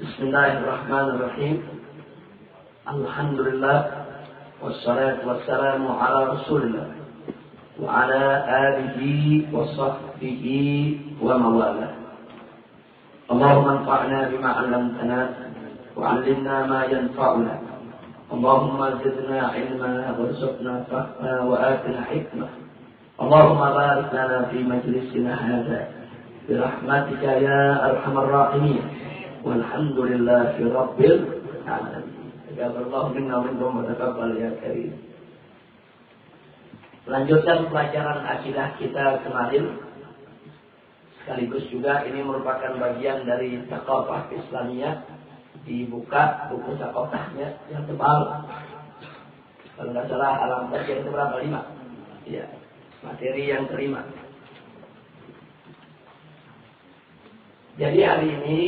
بسم الله الرحمن الرحيم. الحمد لله والصلاة والسلام على رسول الله وعلى آله وصحبه ومن والاه اللهم انفعنا بما علمتنا وعلمنا ما ينفعنا. اللهم زدنا علما وارزقنا فهما وآتنا حكمة. اللهم بارك لنا في مجلسنا هذا. برحمتك يا أرحم الراحمين. والحمد لله رب العالمين تقبل الله منا ومنكم وتقبل يا كريم Lanjutkan pelajaran akidah kita kemarin Sekaligus juga ini merupakan bagian dari Takafah Islamiyah Dibuka buku Takafahnya yang tebal Kalau nggak salah alam bagian itu berapa? Lima Ya, materi yang terima Jadi hari ini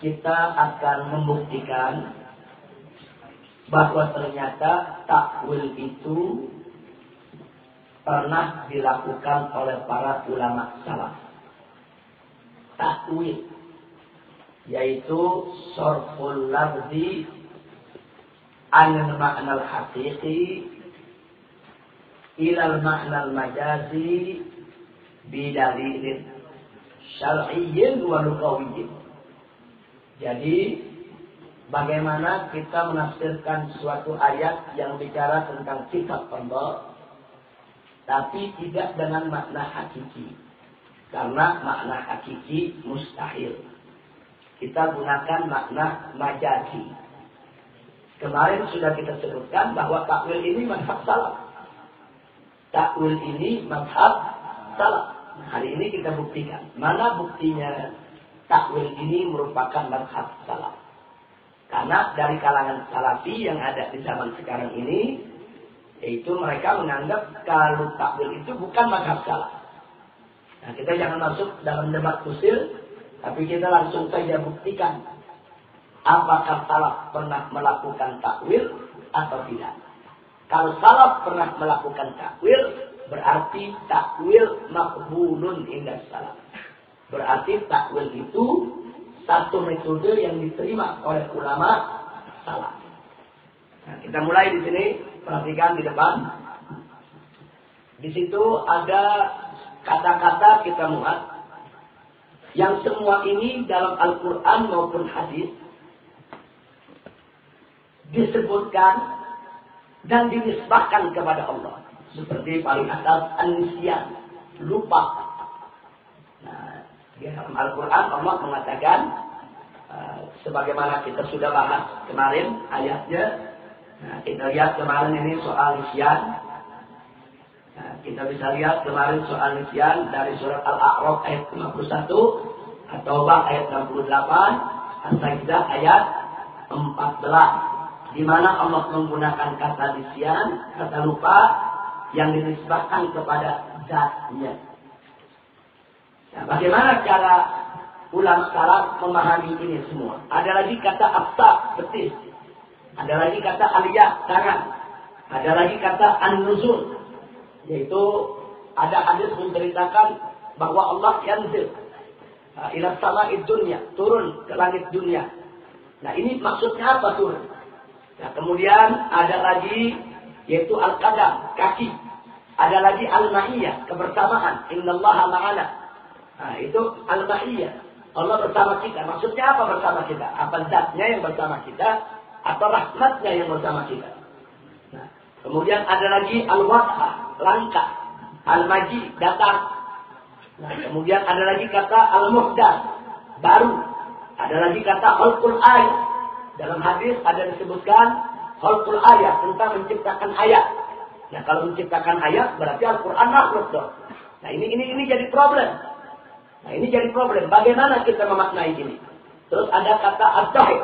kita akan membuktikan bahwa ternyata takwil itu pernah dilakukan oleh para ulama salaf. Takwil yaitu sorful lafzi anil ma'nal haqiqi ilal ma'nal majazi bidalilin syar'iyyin wa lugawiyyin jadi bagaimana kita menafsirkan suatu ayat yang bicara tentang sifat Allah tapi tidak dengan makna hakiki. Karena makna hakiki mustahil. Kita gunakan makna majazi. Kemarin sudah kita sebutkan bahwa takwil ini mazhab salaf. Takwil ini mazhab salaf. Hari ini kita buktikan. Mana buktinya takwil ini merupakan mazhab salaf. Karena dari kalangan salafi yang ada di zaman sekarang ini, yaitu mereka menganggap kalau takwil itu bukan mazhab salaf. Nah, kita jangan masuk dalam debat kusil, tapi kita langsung saja buktikan apakah salaf pernah melakukan takwil atau tidak. Kalau salaf pernah melakukan takwil, berarti takwil makbulun indah salaf. Berarti takwil itu satu metode yang diterima oleh ulama salah. Nah, kita mulai di sini, perhatikan di depan. Di situ ada kata-kata kita muat yang semua ini dalam Al-Quran maupun hadis disebutkan dan dinisbahkan kepada Allah. Seperti paling atas an lupa dalam Al-Quran Allah mengatakan uh, sebagaimana kita sudah bahas kemarin ayatnya. Nah, kita lihat kemarin ini soal nisyan. Nah, kita bisa lihat kemarin soal nisyan dari surat Al-A'raf ayat 51, At-Taubah ayat 68, As-Sajdah ayat 14. Di mana Allah menggunakan kata nisyan, kata lupa yang dinisbahkan kepada zatnya. Nah, bagaimana cara ulama salaf memahami ini semua? Ada lagi kata absa, betis. Ada lagi kata aliyah, tangan. Ada lagi kata an-nuzul. Yaitu ada hadis menceritakan bahwa Allah yanzil uh, ila sama dunia, turun ke langit dunia. Nah ini maksudnya apa turun? Nah, kemudian ada lagi yaitu al-qadam, kaki. Ada lagi al-ma'iyah, kebersamaan. Innallaha ma'ana. Nah, itu al-ma'iyah. Allah bersama kita. Maksudnya apa bersama kita? Apa zatnya yang bersama kita? Atau rahmatnya yang bersama kita? Nah, kemudian ada lagi al-watha, langkah. Al-maji, datang. Nah, kemudian ada lagi kata al-muhdah, baru. Ada lagi kata khalqul ayat. Dalam hadis ada disebutkan khalqul ayat tentang menciptakan ayat. Nah, kalau menciptakan ayat berarti Al-Qur'an makhluk dong. Nah, ini ini ini jadi problem. Nah ini jadi problem. Bagaimana kita memaknai ini? Terus ada kata ad-dahik.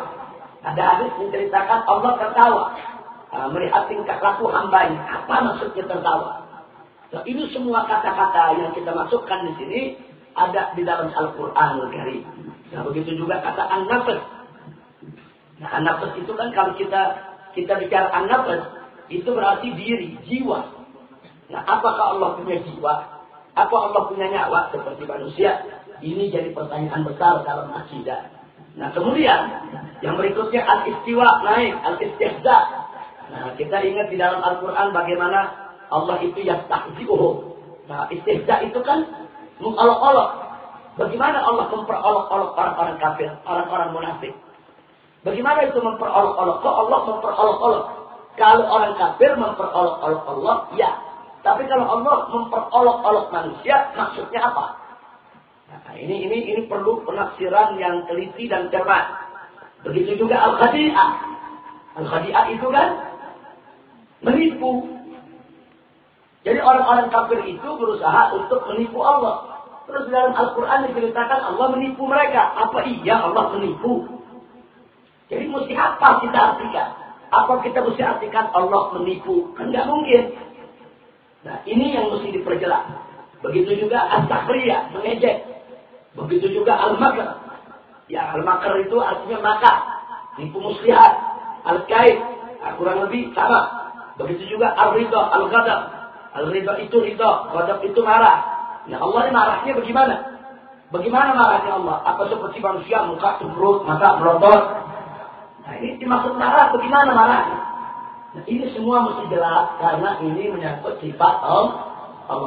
Ada hadis menceritakan Allah tertawa. Uh, melihat tingkah laku hambanya. Apa maksudnya tertawa? Nah, ini semua kata-kata yang kita masukkan di sini ada di dalam Al-Quran Al-Karim. Nah, begitu juga kata an-nafas. Nah, an-nafas itu kan kalau kita kita bicara an-nafas, itu berarti diri, jiwa. Nah, apakah Allah punya jiwa? Apa Allah punya nyawa seperti manusia? Ini jadi pertanyaan besar dalam akidah. Nah kemudian yang berikutnya al-istiwa naik, al-istihza. Nah kita ingat di dalam Al-Quran bagaimana Allah itu yastahzi'uhu. Nah istihza itu kan mengolok-olok. Bagaimana Allah memperolok-olok orang-orang kafir, orang-orang munafik. Bagaimana itu memperolok-olok? Kok Allah memperolok-olok? Kalau orang kafir memperolok-olok Allah, ya. Tapi kalau Allah memperolok-olok manusia, maksudnya apa? Nah, ini ini ini perlu penafsiran yang teliti dan cermat. Begitu juga al-khadi'ah. Al-khadi'ah itu kan menipu. Jadi orang-orang kafir itu berusaha untuk menipu Allah. Terus dalam Al-Quran diceritakan Allah menipu mereka. Apa iya Allah menipu? Jadi mesti apa kita artikan? Apa kita mesti artikan Allah menipu? Kan nggak mungkin. Nah ini yang mesti diperjelas. Begitu juga as-sahriyah, mengejek. Begitu juga al-makr. Ya al-makr itu artinya maka. Nipu muslihat. Al-kaid. Nah, kurang lebih sama. Begitu juga al-ridha, al-ghadab. Al-ridha itu ridha, ghadab itu marah. Nah Allah ini marahnya bagaimana? Bagaimana marahnya Allah? Apa seperti manusia muka cemberut, mata melotot? Nah ini dimaksud marah, bagaimana marahnya? Nah, ini semua mesti jelas karena ini menyangkut sifat Allah.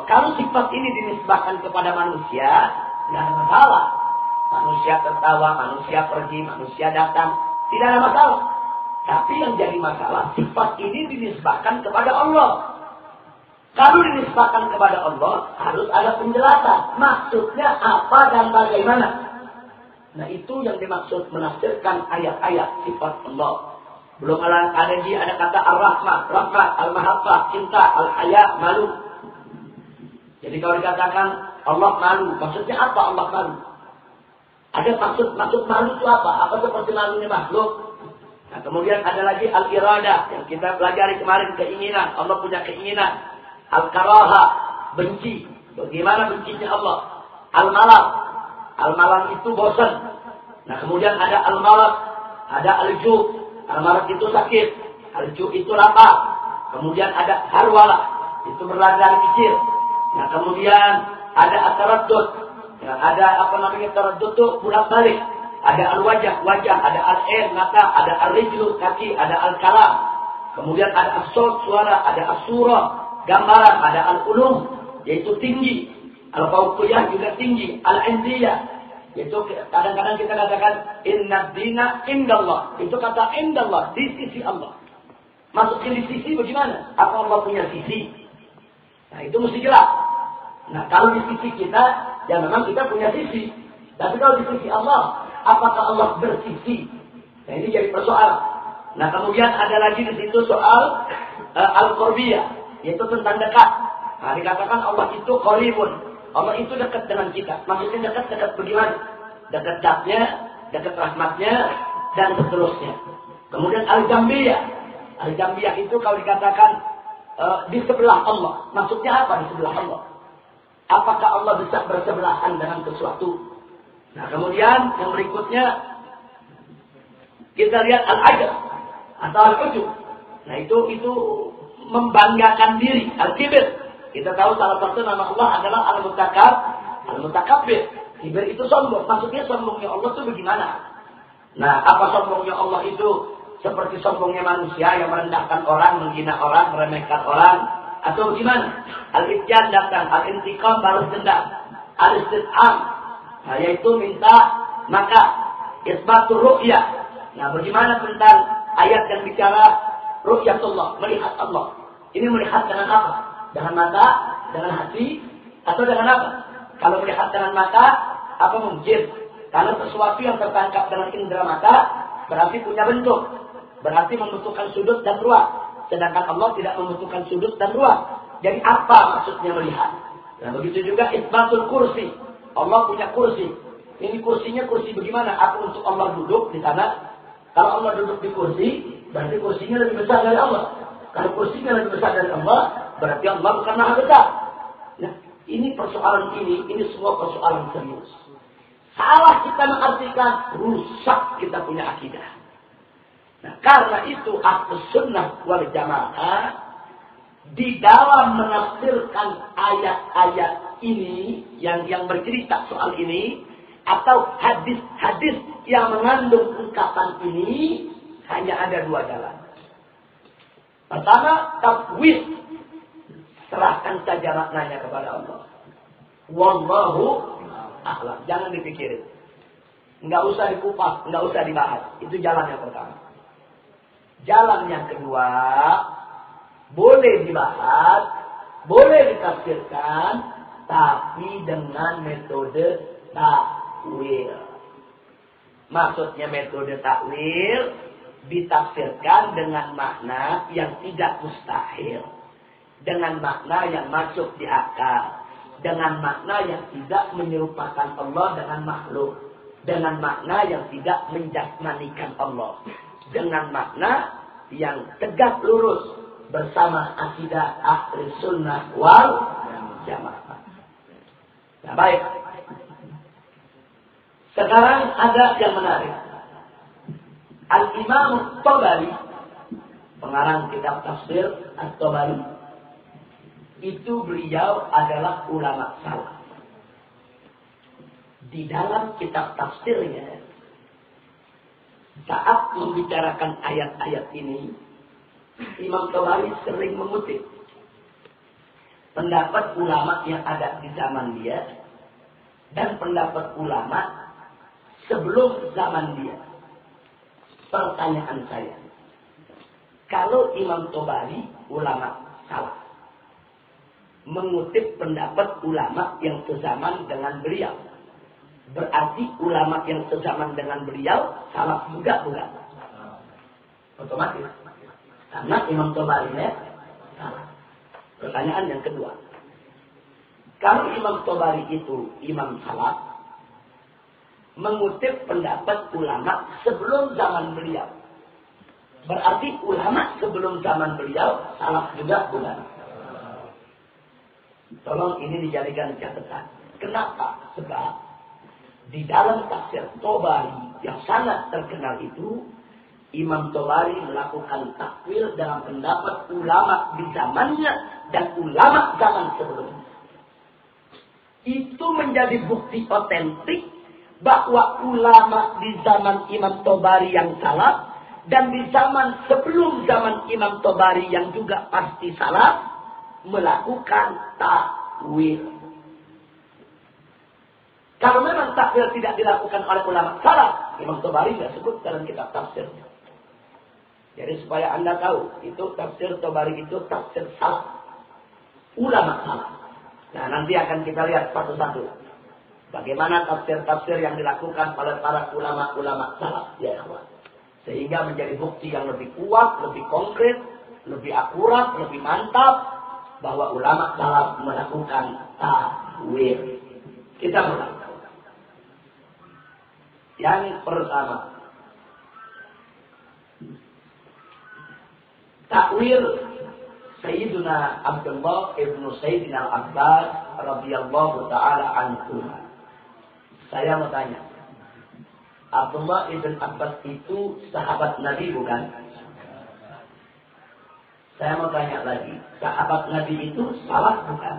Kalau sifat ini dinisbahkan kepada manusia, tidak ada masalah. Manusia tertawa, manusia pergi, manusia datang. Tidak ada masalah. Tapi yang jadi masalah, sifat ini dinisbahkan kepada Allah. Kalau dinisbahkan kepada Allah, harus ada penjelasan. Maksudnya apa dan bagaimana. Nah itu yang dimaksud menafsirkan ayat-ayat sifat Allah. Belum ada, ada ada kata Ar-Rahmah, Rahmat, Al-Mahabbah, Cinta, Al-Haya, Malu. Jadi kalau dikatakan Allah malu, maksudnya apa Allah malu? Ada maksud maksud malu itu apa? Apa seperti malunya makhluk? Nah, kemudian ada lagi al-irada yang kita pelajari kemarin keinginan. Allah punya keinginan. Al-karaha, benci. Bagaimana bencinya Allah? Al-malam. Al-malam itu bosan. Nah, kemudian ada al-malak, ada al-ju. Al-malak itu sakit. Al-ju itu lapar. Kemudian ada harwala, itu berlagak kecil. Nah, kemudian ada ataraddud. Ya, ada apa namanya taraddud itu bolak-balik. Ada al-wajah, wajah, ada al-air, mata, ada al-rijlu, kaki, ada al-kalam. Kemudian ada as suara, ada as-surah, gambaran, ada al-ulum, yaitu tinggi. Al-fawqiyah juga tinggi, al-indiyah, yaitu kadang-kadang kita katakan inna dina indallah. Itu kata indallah, di sisi Allah. Maksudnya di sisi bagaimana? Apa Allah punya sisi? Nah itu mesti jelas. Nah kalau di sisi kita, ya memang kita punya sisi. Tapi kalau di sisi Allah, apakah Allah bersisi? Nah ini jadi persoalan. Nah kemudian ada lagi di situ soal uh, al-qurbiyah, yaitu tentang dekat. Nah dikatakan Allah itu qaribun. Allah itu dekat dengan kita. Maksudnya dekat-dekat bagaimana? Dekat zatnya, dekat rahmatnya, dan seterusnya. Kemudian al-jambiyah. Al-jambiyah itu kalau dikatakan uh, di sebelah Allah. Maksudnya apa di sebelah Allah? Apakah Allah bisa bersebelahan dengan sesuatu? Nah kemudian yang berikutnya kita lihat al-ajab atau al-ujub. Nah itu itu membanggakan diri, al-kibir. Kita tahu salah satu nama Allah adalah al-mutakab, al-mutakabbir. Kibir itu sombong. Maksudnya sombongnya Allah itu bagaimana? Nah, apa sombongnya Allah itu? Seperti sombongnya manusia yang merendahkan orang, menghina orang, meremehkan orang, atau gimana? Al-Ibtian datang, al-intiqam balas dendam. Al-istid'am, nah, yaitu minta maka isbatul ru'ya. Nah, bagaimana tentang ayat yang bicara ru'yatullah, melihat Allah. Ini melihat dengan apa? Dengan mata, dengan hati, atau dengan apa? Kalau melihat dengan mata, apa mungkin? Kalau sesuatu yang tertangkap dengan indera mata, berarti punya bentuk. Berarti membutuhkan sudut dan ruang. Sedangkan Allah tidak membutuhkan sudut dan ruang. Jadi apa maksudnya melihat? Nah begitu juga isbatul kursi. Allah punya kursi. Ini kursinya kursi bagaimana? Aku untuk Allah duduk di sana. Kalau Allah duduk di kursi, berarti kursinya lebih besar dari Allah. Kalau kursinya lebih besar dari Allah, berarti Allah maha besar. Nah, ini persoalan ini, ini semua persoalan serius. Salah kita mengartikan, rusak kita punya akidah. Nah, karena itu aku sunnah wal jamaah di dalam menafsirkan ayat-ayat ini yang yang bercerita soal ini atau hadis-hadis yang mengandung ungkapan ini hanya ada dua jalan. Pertama, takwil. Serahkan saja maknanya kepada Allah. Wallahu a'lam. Jangan dipikirin. Enggak usah dikupas, enggak usah dibahas. Itu jalan yang pertama. Jalan yang kedua, boleh dibahas, boleh ditafsirkan, tapi dengan metode takwil. Maksudnya metode takwil ditafsirkan dengan makna yang tidak mustahil. Dengan makna yang masuk di akal. Dengan makna yang tidak menyerupakan Allah dengan makhluk. Dengan makna yang tidak menjasmanikan Allah. Dengan makna yang tegak lurus bersama akidah ahli sunnah wal jamaah. Nah, baik. Sekarang ada yang menarik. Al-Imam Tabari, pengarang kitab tafsir At-Tabari, itu beliau adalah ulama salaf. Di dalam kitab tafsirnya, saat membicarakan ayat-ayat ini, Imam Tabari sering mengutip pendapat ulama yang ada di zaman dia dan pendapat ulama sebelum zaman dia. Pertanyaan saya, kalau Imam Tobari ulama salah, mengutip pendapat ulama yang sezaman dengan beliau, berarti ulama yang sezaman dengan beliau salah juga bukan? Otomatis. Karena Imam Tobari salah. Pertanyaan yang kedua. Kalau Imam Tobari itu imam salah, mengutip pendapat ulama sebelum zaman beliau. Berarti ulama sebelum zaman beliau salah juga bukan? Tolong ini dijadikan catatan. Kenapa? Sebab di dalam tafsir Tobari yang sangat terkenal itu, Imam Tobari melakukan takwil dalam pendapat ulama di zamannya dan ulama zaman sebelumnya. Itu menjadi bukti otentik bahwa ulama di zaman Imam Tobari yang salah dan di zaman sebelum zaman Imam Tobari yang juga pasti salah melakukan takwil. Kalau memang takwil tidak dilakukan oleh ulama salah, Imam Tobari tidak sebut dalam kitab tafsirnya. Jadi supaya anda tahu, itu tafsir Tobari itu tafsir salah. Ulama salah. Nah nanti akan kita lihat satu-satu. Bagaimana tafsir-tafsir yang dilakukan oleh para ulama-ulama salaf ya Allah. Sehingga menjadi bukti yang lebih kuat, lebih konkret, lebih akurat, lebih mantap bahwa ulama salaf melakukan takwil. Kita mulai. Yang pertama, takwil Sayyidina Abdullah ibnu Sayyidina Al-Abbas radhiyallahu taala anhu. Saya mau tanya. Abdullah ibn Abbas itu sahabat Nabi bukan? Saya mau tanya lagi. Sahabat Nabi itu salah bukan?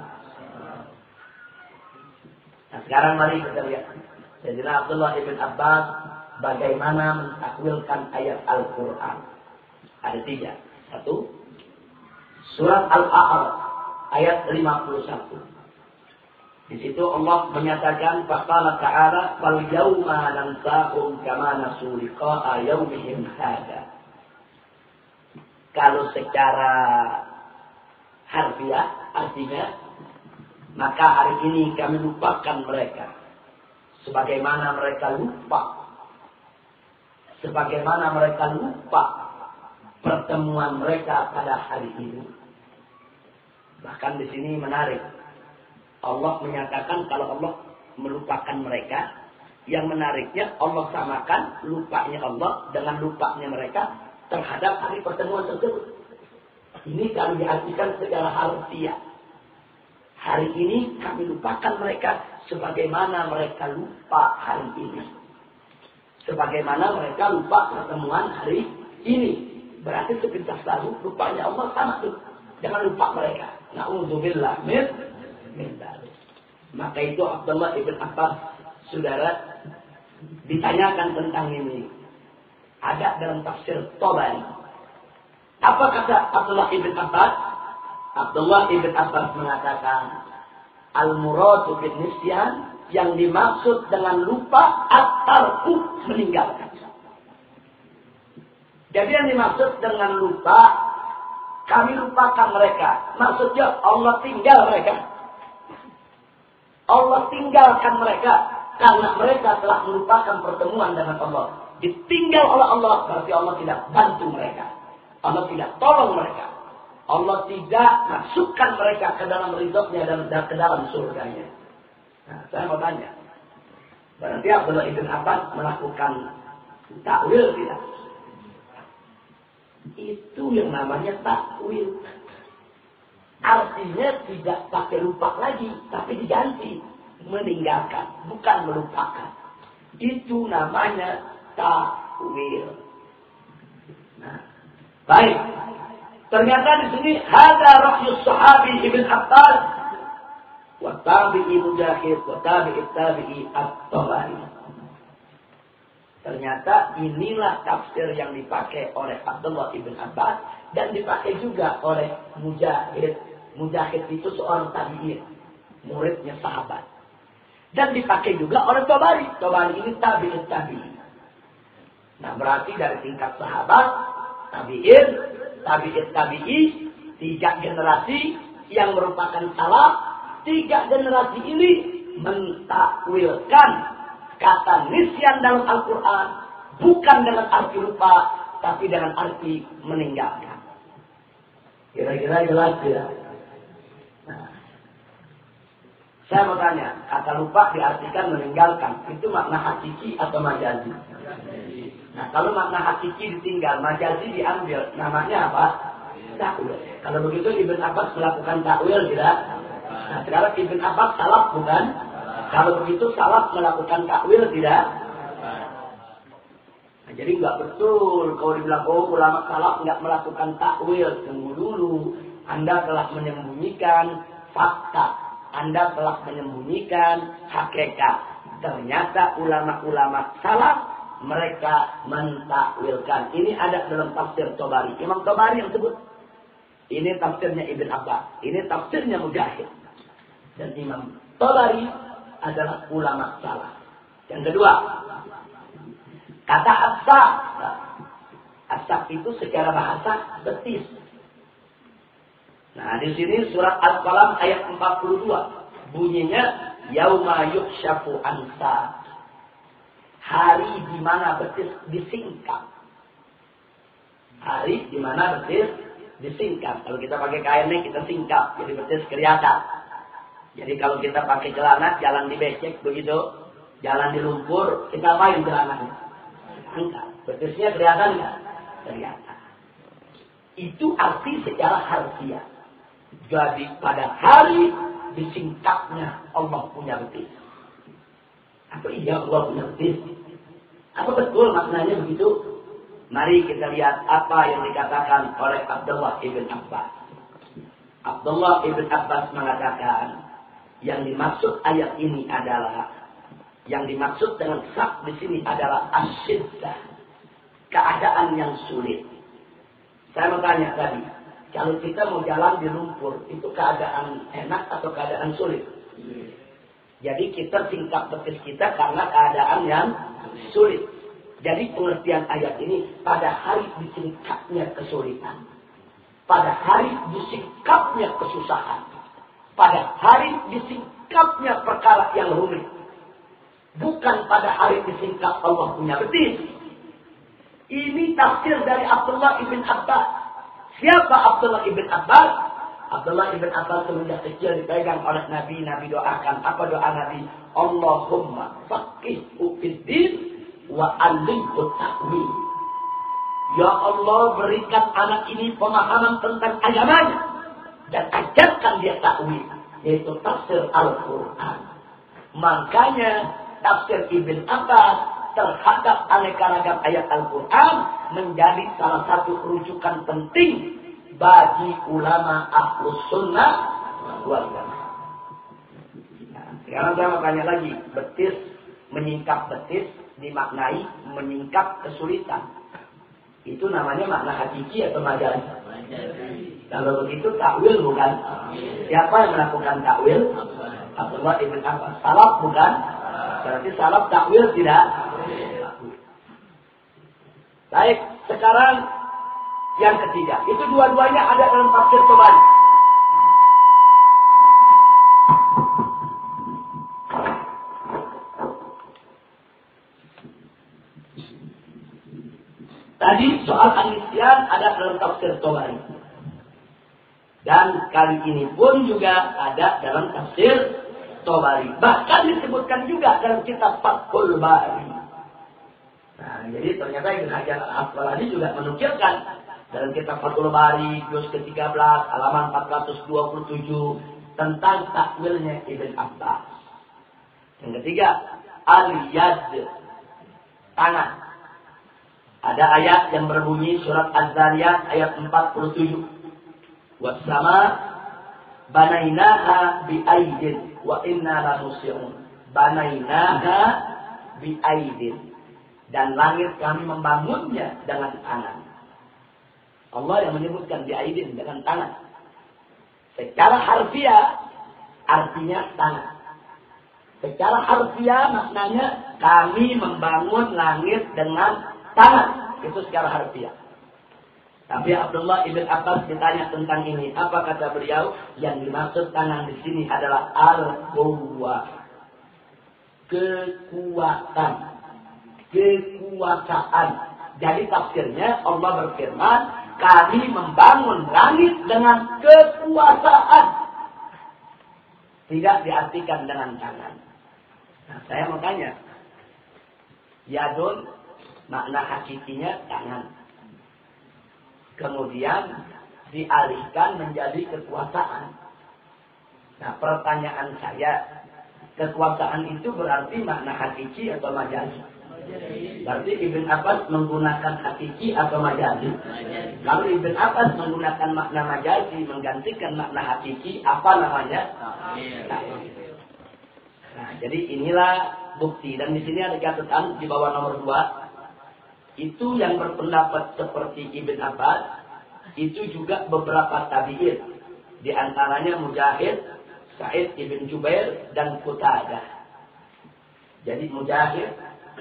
Nah sekarang mari kita lihat. Jadi Abdullah ibn Abbas bagaimana mentakwilkan ayat Al-Quran. Ada tiga. Satu. Surat Al-A'raf ayat 51. Di situ Allah menyatakan faqala ta'ala fal yauma nansahum kama nasu liqa'a yaumihim hada. Kalau secara harfiah artinya maka hari ini kami lupakan mereka. Sebagaimana mereka lupa. Sebagaimana mereka lupa pertemuan mereka pada hari ini. Bahkan di sini menarik. Allah menyatakan kalau Allah melupakan mereka, yang menariknya Allah samakan lupanya Allah dengan lupanya mereka terhadap hari pertemuan tersebut. Ini kami diartikan secara harfiah. Hari ini kami lupakan mereka sebagaimana mereka lupa hari ini. Sebagaimana mereka lupa pertemuan hari ini. Berarti sepintas lalu lupanya Allah sama tuh. Jangan lupa mereka. Na'udzubillah min Maka itu Abdullah ibn Abbas, saudara, ditanyakan tentang ini. Ada dalam tafsir Tobari. Apa kata Abdullah ibn Abbas? Abdullah ibn Abbas mengatakan, Al-muradu bin nisyan yang dimaksud dengan lupa atau meninggalkan. Jadi yang dimaksud dengan lupa, kami lupakan mereka. Maksudnya Allah tinggal mereka. Allah tinggalkan mereka karena mereka telah melupakan pertemuan dengan Allah. Ditinggal oleh Allah berarti Allah tidak bantu mereka. Allah tidak tolong mereka. Allah tidak masukkan mereka ke dalam ridhonya dan ke dalam surganya. Nah, saya mau tanya. Berarti Abdullah ibn Abbas melakukan takwil tidak? Itu yang namanya takwil. Artinya tidak pakai lupa lagi, tapi diganti. Meninggalkan, bukan melupakan. Itu namanya takwil. Nah, baik. Ternyata di sini ada rakyat sahabi Ibn Abbas wa tabi'i mujahid wa tabi'i tabi'i at-tabari. Ternyata inilah tafsir yang dipakai oleh Abdullah ibn Abbas dan dipakai juga oleh Mujahid. Mujahid itu seorang tabi'in, muridnya sahabat. Dan dipakai juga oleh Tobari. Tobari ini tabi'in tabi'in. Nah berarti dari tingkat sahabat, tabi'in, tabi'in tabi'i, tiga generasi yang merupakan salah, tiga generasi ini mentakwilkan kata nisyan dalam Al-Quran bukan dengan arti lupa, tapi dengan arti meninggalkan. Kira-kira jelas tidak? Nah. Saya mau tanya, kata lupa diartikan meninggalkan, itu makna hakiki atau majazi? Nah, kalau makna hakiki ditinggal, majazi diambil, namanya apa? Takwil. Kalau begitu Ibn Abbas melakukan takwil tidak? Nah, sekarang Ibn Abbas salah bukan? Kalau begitu salah melakukan takwil tidak? Nah, jadi nggak betul kalau dibilang oh ulama salah nggak melakukan takwil. Tunggu dulu, Anda telah menyembunyikan fakta, Anda telah menyembunyikan hakikat. Ternyata ulama-ulama salah mereka mentakwilkan. Ini ada dalam tafsir Tobari. Imam Tobari yang sebut. Ini tafsirnya Ibn Abbas. Ini tafsirnya Mujahid. Dan Imam Tobari adalah ulama salah. Yang kedua, kata asak. Asak itu secara bahasa betis. Nah, di sini surat Al-Qalam ayat 42. Bunyinya yauma yukshafu ansa. Hari di mana betis disingkap. Hari di mana betis disingkap. Kalau kita pakai kainnya kita singkap, jadi betis kelihatan. Jadi kalau kita pakai celana, jalan di becek begitu, jalan di lumpur, kita apain celananya? Angkat. Betisnya kelihatan nggak? Kelihatan. Itu arti secara harfiah. Jadi pada hari disingkapnya Allah punya betis. Apa iya Allah punya betis? Apa betul maknanya begitu? Mari kita lihat apa yang dikatakan oleh Abdullah ibn Abbas. Abdullah ibn Abbas mengatakan, yang dimaksud ayat ini adalah yang dimaksud dengan sak di sini adalah asyiddah. Keadaan yang sulit. Saya mau tanya tadi, kalau kita mau jalan di lumpur, itu keadaan enak atau keadaan sulit? Jadi kita singkat betis kita karena keadaan yang sulit. Jadi pengertian ayat ini pada hari disingkapnya kesulitan. Pada hari disingkapnya kesusahan pada hari disingkapnya perkara yang rumit. Bukan pada hari disingkap Allah punya betis. Ini tafsir dari Abdullah ibn Abbas. Siapa Abdullah ibn Abbas? Abdullah ibn Abbas semenjak kecil dipegang oleh Nabi. Nabi doakan. Apa doa Nabi? Allahumma faqihhu fiddin wa alimhu ta'wil. Ya Allah berikan anak ini pemahaman tentang agamanya dan ajarkan dia takwil yaitu tafsir Al-Quran. Makanya tafsir Ibn Abbas terhadap aneka ragam ayat Al-Quran menjadi salah satu rujukan penting bagi ulama ahlus sunnah wal jamaah. Sekarang saya mau tanya lagi, betis menyingkap betis dimaknai menyingkap kesulitan. Itu namanya makna hakiki atau majazi? Kalau begitu takwil bukan? Siapa yang melakukan takwil? Abdullah ibn Abbas. Salaf bukan? Berarti salaf takwil tidak? Baik, sekarang yang ketiga. Itu dua-duanya ada dalam tafsir Tobani. Tadi soal anisyan ada dalam tafsir Tobari. Dan kali ini pun juga ada dalam tafsir Tobari. Bahkan disebutkan juga dalam kitab Fathul Bari. Nah, jadi ternyata Ibn Hajar Al-Asqalani juga menukilkan dalam kitab Fathul Bari, juz ke-13, halaman 427 tentang takwilnya Ibn Abbas. Yang ketiga, al-yad, tangan. Ada ayat yang berbunyi surat Az-Zariyat ayat 47. Wasama banainaha bi aidin wa inna la muslimun. Banainaha bi aidin. Dan langit kami membangunnya dengan tangan. Allah yang menyebutkan bi aidin dengan tangan. Secara harfiah artinya tangan. Secara harfiah maknanya kami membangun langit dengan tangan. Itu secara harfiah. Tapi Abdullah ibn Abbas ditanya tentang ini. Apa kata beliau? Yang dimaksud tangan di sini adalah al-quwa. Kekuatan. Kekuasaan. Jadi tafsirnya Allah berfirman, kami membangun langit dengan kekuasaan. Tidak diartikan dengan tangan. Nah, saya mau tanya. Yadun makna hakikinya tangan. Kemudian dialihkan menjadi kekuasaan. Nah pertanyaan saya, kekuasaan itu berarti makna hakiki atau majazi? Berarti Ibn Abbas menggunakan hakiki atau majazi? Lalu Ibn Abbas menggunakan makna majazi menggantikan makna hakiki, apa namanya? Nah, nah jadi inilah bukti dan di sini ada catatan di bawah nomor dua itu yang berpendapat seperti Ibn Abbas, itu juga beberapa tabi'in. Di antaranya Mujahid, Sa'id Ibn Jubair, dan Qutadah. Jadi Mujahid,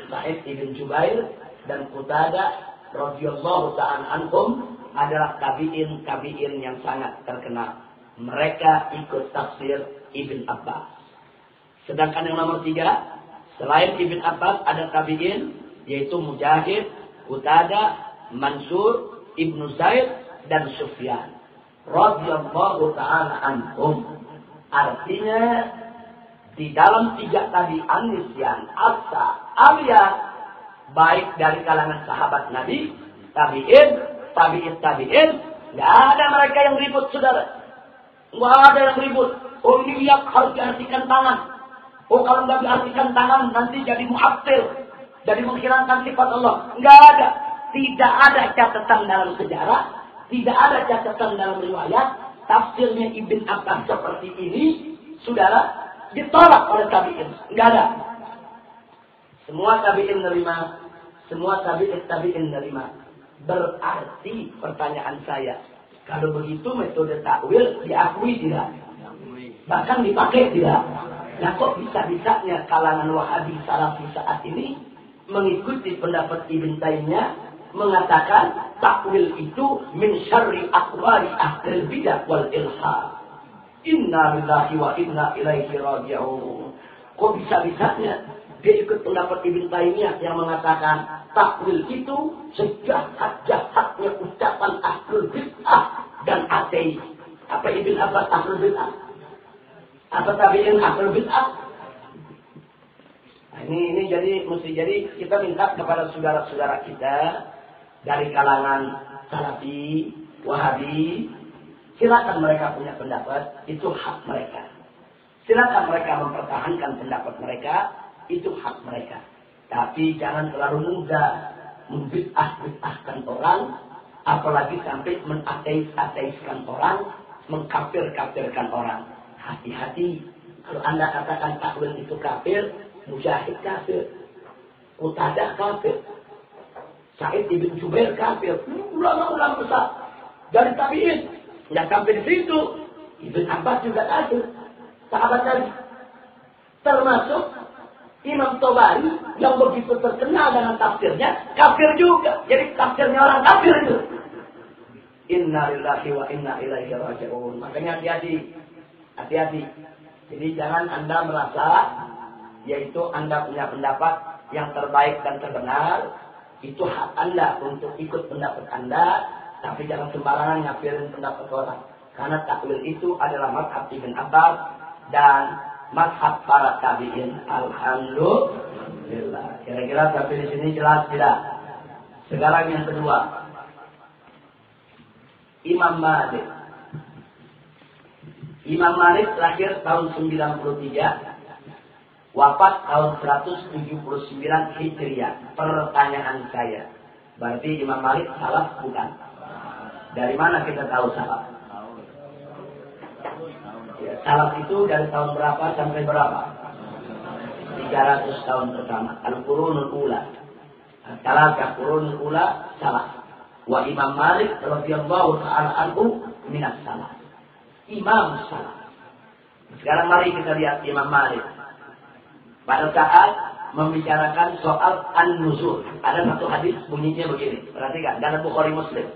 Sa'id Ibn Jubair, dan Qutadah, radhiyallahu ta'ala anhum, adalah tabi'in-tabi'in yang sangat terkenal. Mereka ikut tafsir Ibn Abbas. Sedangkan yang nomor tiga, selain Ibn Abbas ada tabi'in, yaitu Mujahid, Utada, Mansur, Ibnu Zaid, dan Sufyan. Radiyallahu ta'ala anhum. Artinya, di dalam tiga tadi anisyan, asa, alias, baik dari kalangan sahabat Nabi, tabi'in, tabi'in, tabi'in, nggak ada mereka yang ribut, saudara. Nggak ada yang ribut. Oh ini harus diartikan tangan. Oh kalau nggak diartikan tangan nanti jadi muhafir dari menghilangkan sifat Allah. Enggak ada. Tidak ada catatan dalam sejarah. Tidak ada catatan dalam riwayat. Tafsirnya Ibn Abbas seperti ini. Saudara, ditolak oleh tabi'in. Enggak ada. Semua tabi'in nerima. Semua tabi'in tabi'in nerima. Berarti pertanyaan saya. Kalau begitu metode takwil diakui tidak? Bahkan dipakai tidak? Nah kok bisa-bisanya kalangan wahabi salafi saat ini mengikuti pendapat Ibn Taymiyah mengatakan takwil itu min syarri akwari ahli bidah wal ilhad. Inna lillahi wa inna ilaihi raji'un. Kok bisa-bisanya dia ikut pendapat Ibn Taymiyah yang mengatakan takwil itu sejahat-jahatnya ucapan ahli bid'ah dan ateis. Apa Ibn Abbas ahli bid'ah? Apa tabi'in ahli bid'ah? Ini ini jadi mesti jadi kita minta kepada saudara-saudara kita dari kalangan Salafi, Wahabi, silakan mereka punya pendapat, itu hak mereka. Silakan mereka mempertahankan pendapat mereka, itu hak mereka. Tapi jangan terlalu mudah membid'ah-bid'ahkan orang, apalagi sampai menateis-ateiskan orang, mengkafir-kafirkan orang. Hati-hati Kalau Anda katakan takwil itu kafir, Mujahid kafir. Utadah kafir. Sa'id ibn Jubair kafir. Ulama-ulama besar. Dari tabi'in. Yang kafir di situ. Ibn Abbas juga kafir. Sahabat tadi. Termasuk Imam Tobari yang begitu terkenal dengan tafsirnya, kafir juga. Jadi tafsirnya orang kafir itu. Inna lillahi wa inna ilaihi raji'un. Makanya hati-hati. Hati-hati. Jadi jangan Anda merasa yaitu Anda punya pendapat yang terbaik dan terbenar. Itu hak Anda untuk ikut pendapat Anda. Tapi jangan sembarangan ngapirin pendapat orang. Karena takwil itu adalah madhab Ibn Abbas dan madhab para tabi'in. Alhamdulillah. Kira-kira sampai di sini jelas tidak? Sekarang yang kedua. Imam Malik Imam Malik lahir tahun 93, wafat tahun 179 Hijriah. Pertanyaan saya, berarti Imam Malik salah bukan? Dari mana kita tahu salah? Ya, salah itu dari tahun berapa sampai berapa? 300 tahun pertama. Al-Qurunul Ula. Salah Qurunul Ula salah. Wa Imam Malik radhiyallahu taala anhu minas salah. Imam salah. Sekarang mari kita lihat Imam Malik. Pada saat membicarakan soal an-nuzul. Ada satu hadis bunyinya begini. Perhatikan. Dalam Bukhari Muslim.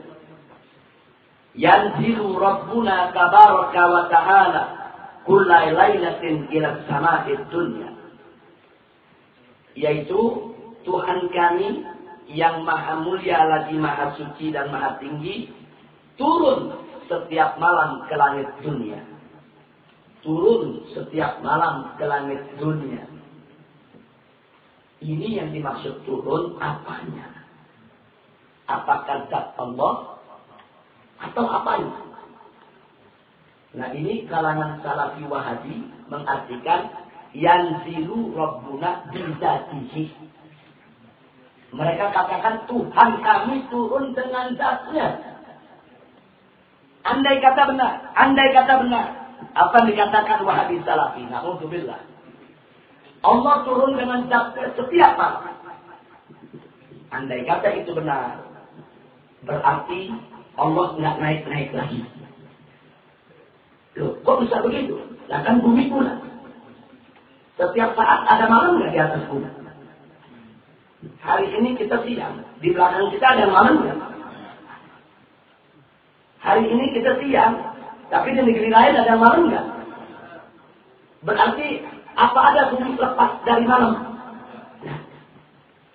Yanzilu Rabbuna tabaraka wa ta'ala kullai laylatin ila sama'id dunya. Yaitu Tuhan kami yang maha mulia lagi maha suci dan maha tinggi turun setiap malam ke langit dunia. Turun setiap malam ke langit dunia. Ini yang dimaksud turun apanya? Apakah zat Allah atau apanya? Nah ini kalangan salafi wahabi mengartikan yanzilu rabbuna bizatihi. Mereka katakan Tuhan kami turun dengan zatnya. Andai kata benar, andai kata benar. Apa yang dikatakan Wahabi Salafi? Na'udzubillah. Allah turun dengan capek setiap malam. Andai kata itu benar. Berarti Allah nggak naik-naik lagi. Loh, kok bisa begitu? Ya kan bumi pula. Setiap saat ada malam nggak di atas bumi? Hari ini kita siang, di belakang kita ada malam nggak? Hari ini kita siang, tapi di negeri lain ada malam nggak? Berarti apa ada bumi lepas dari malam? Nah,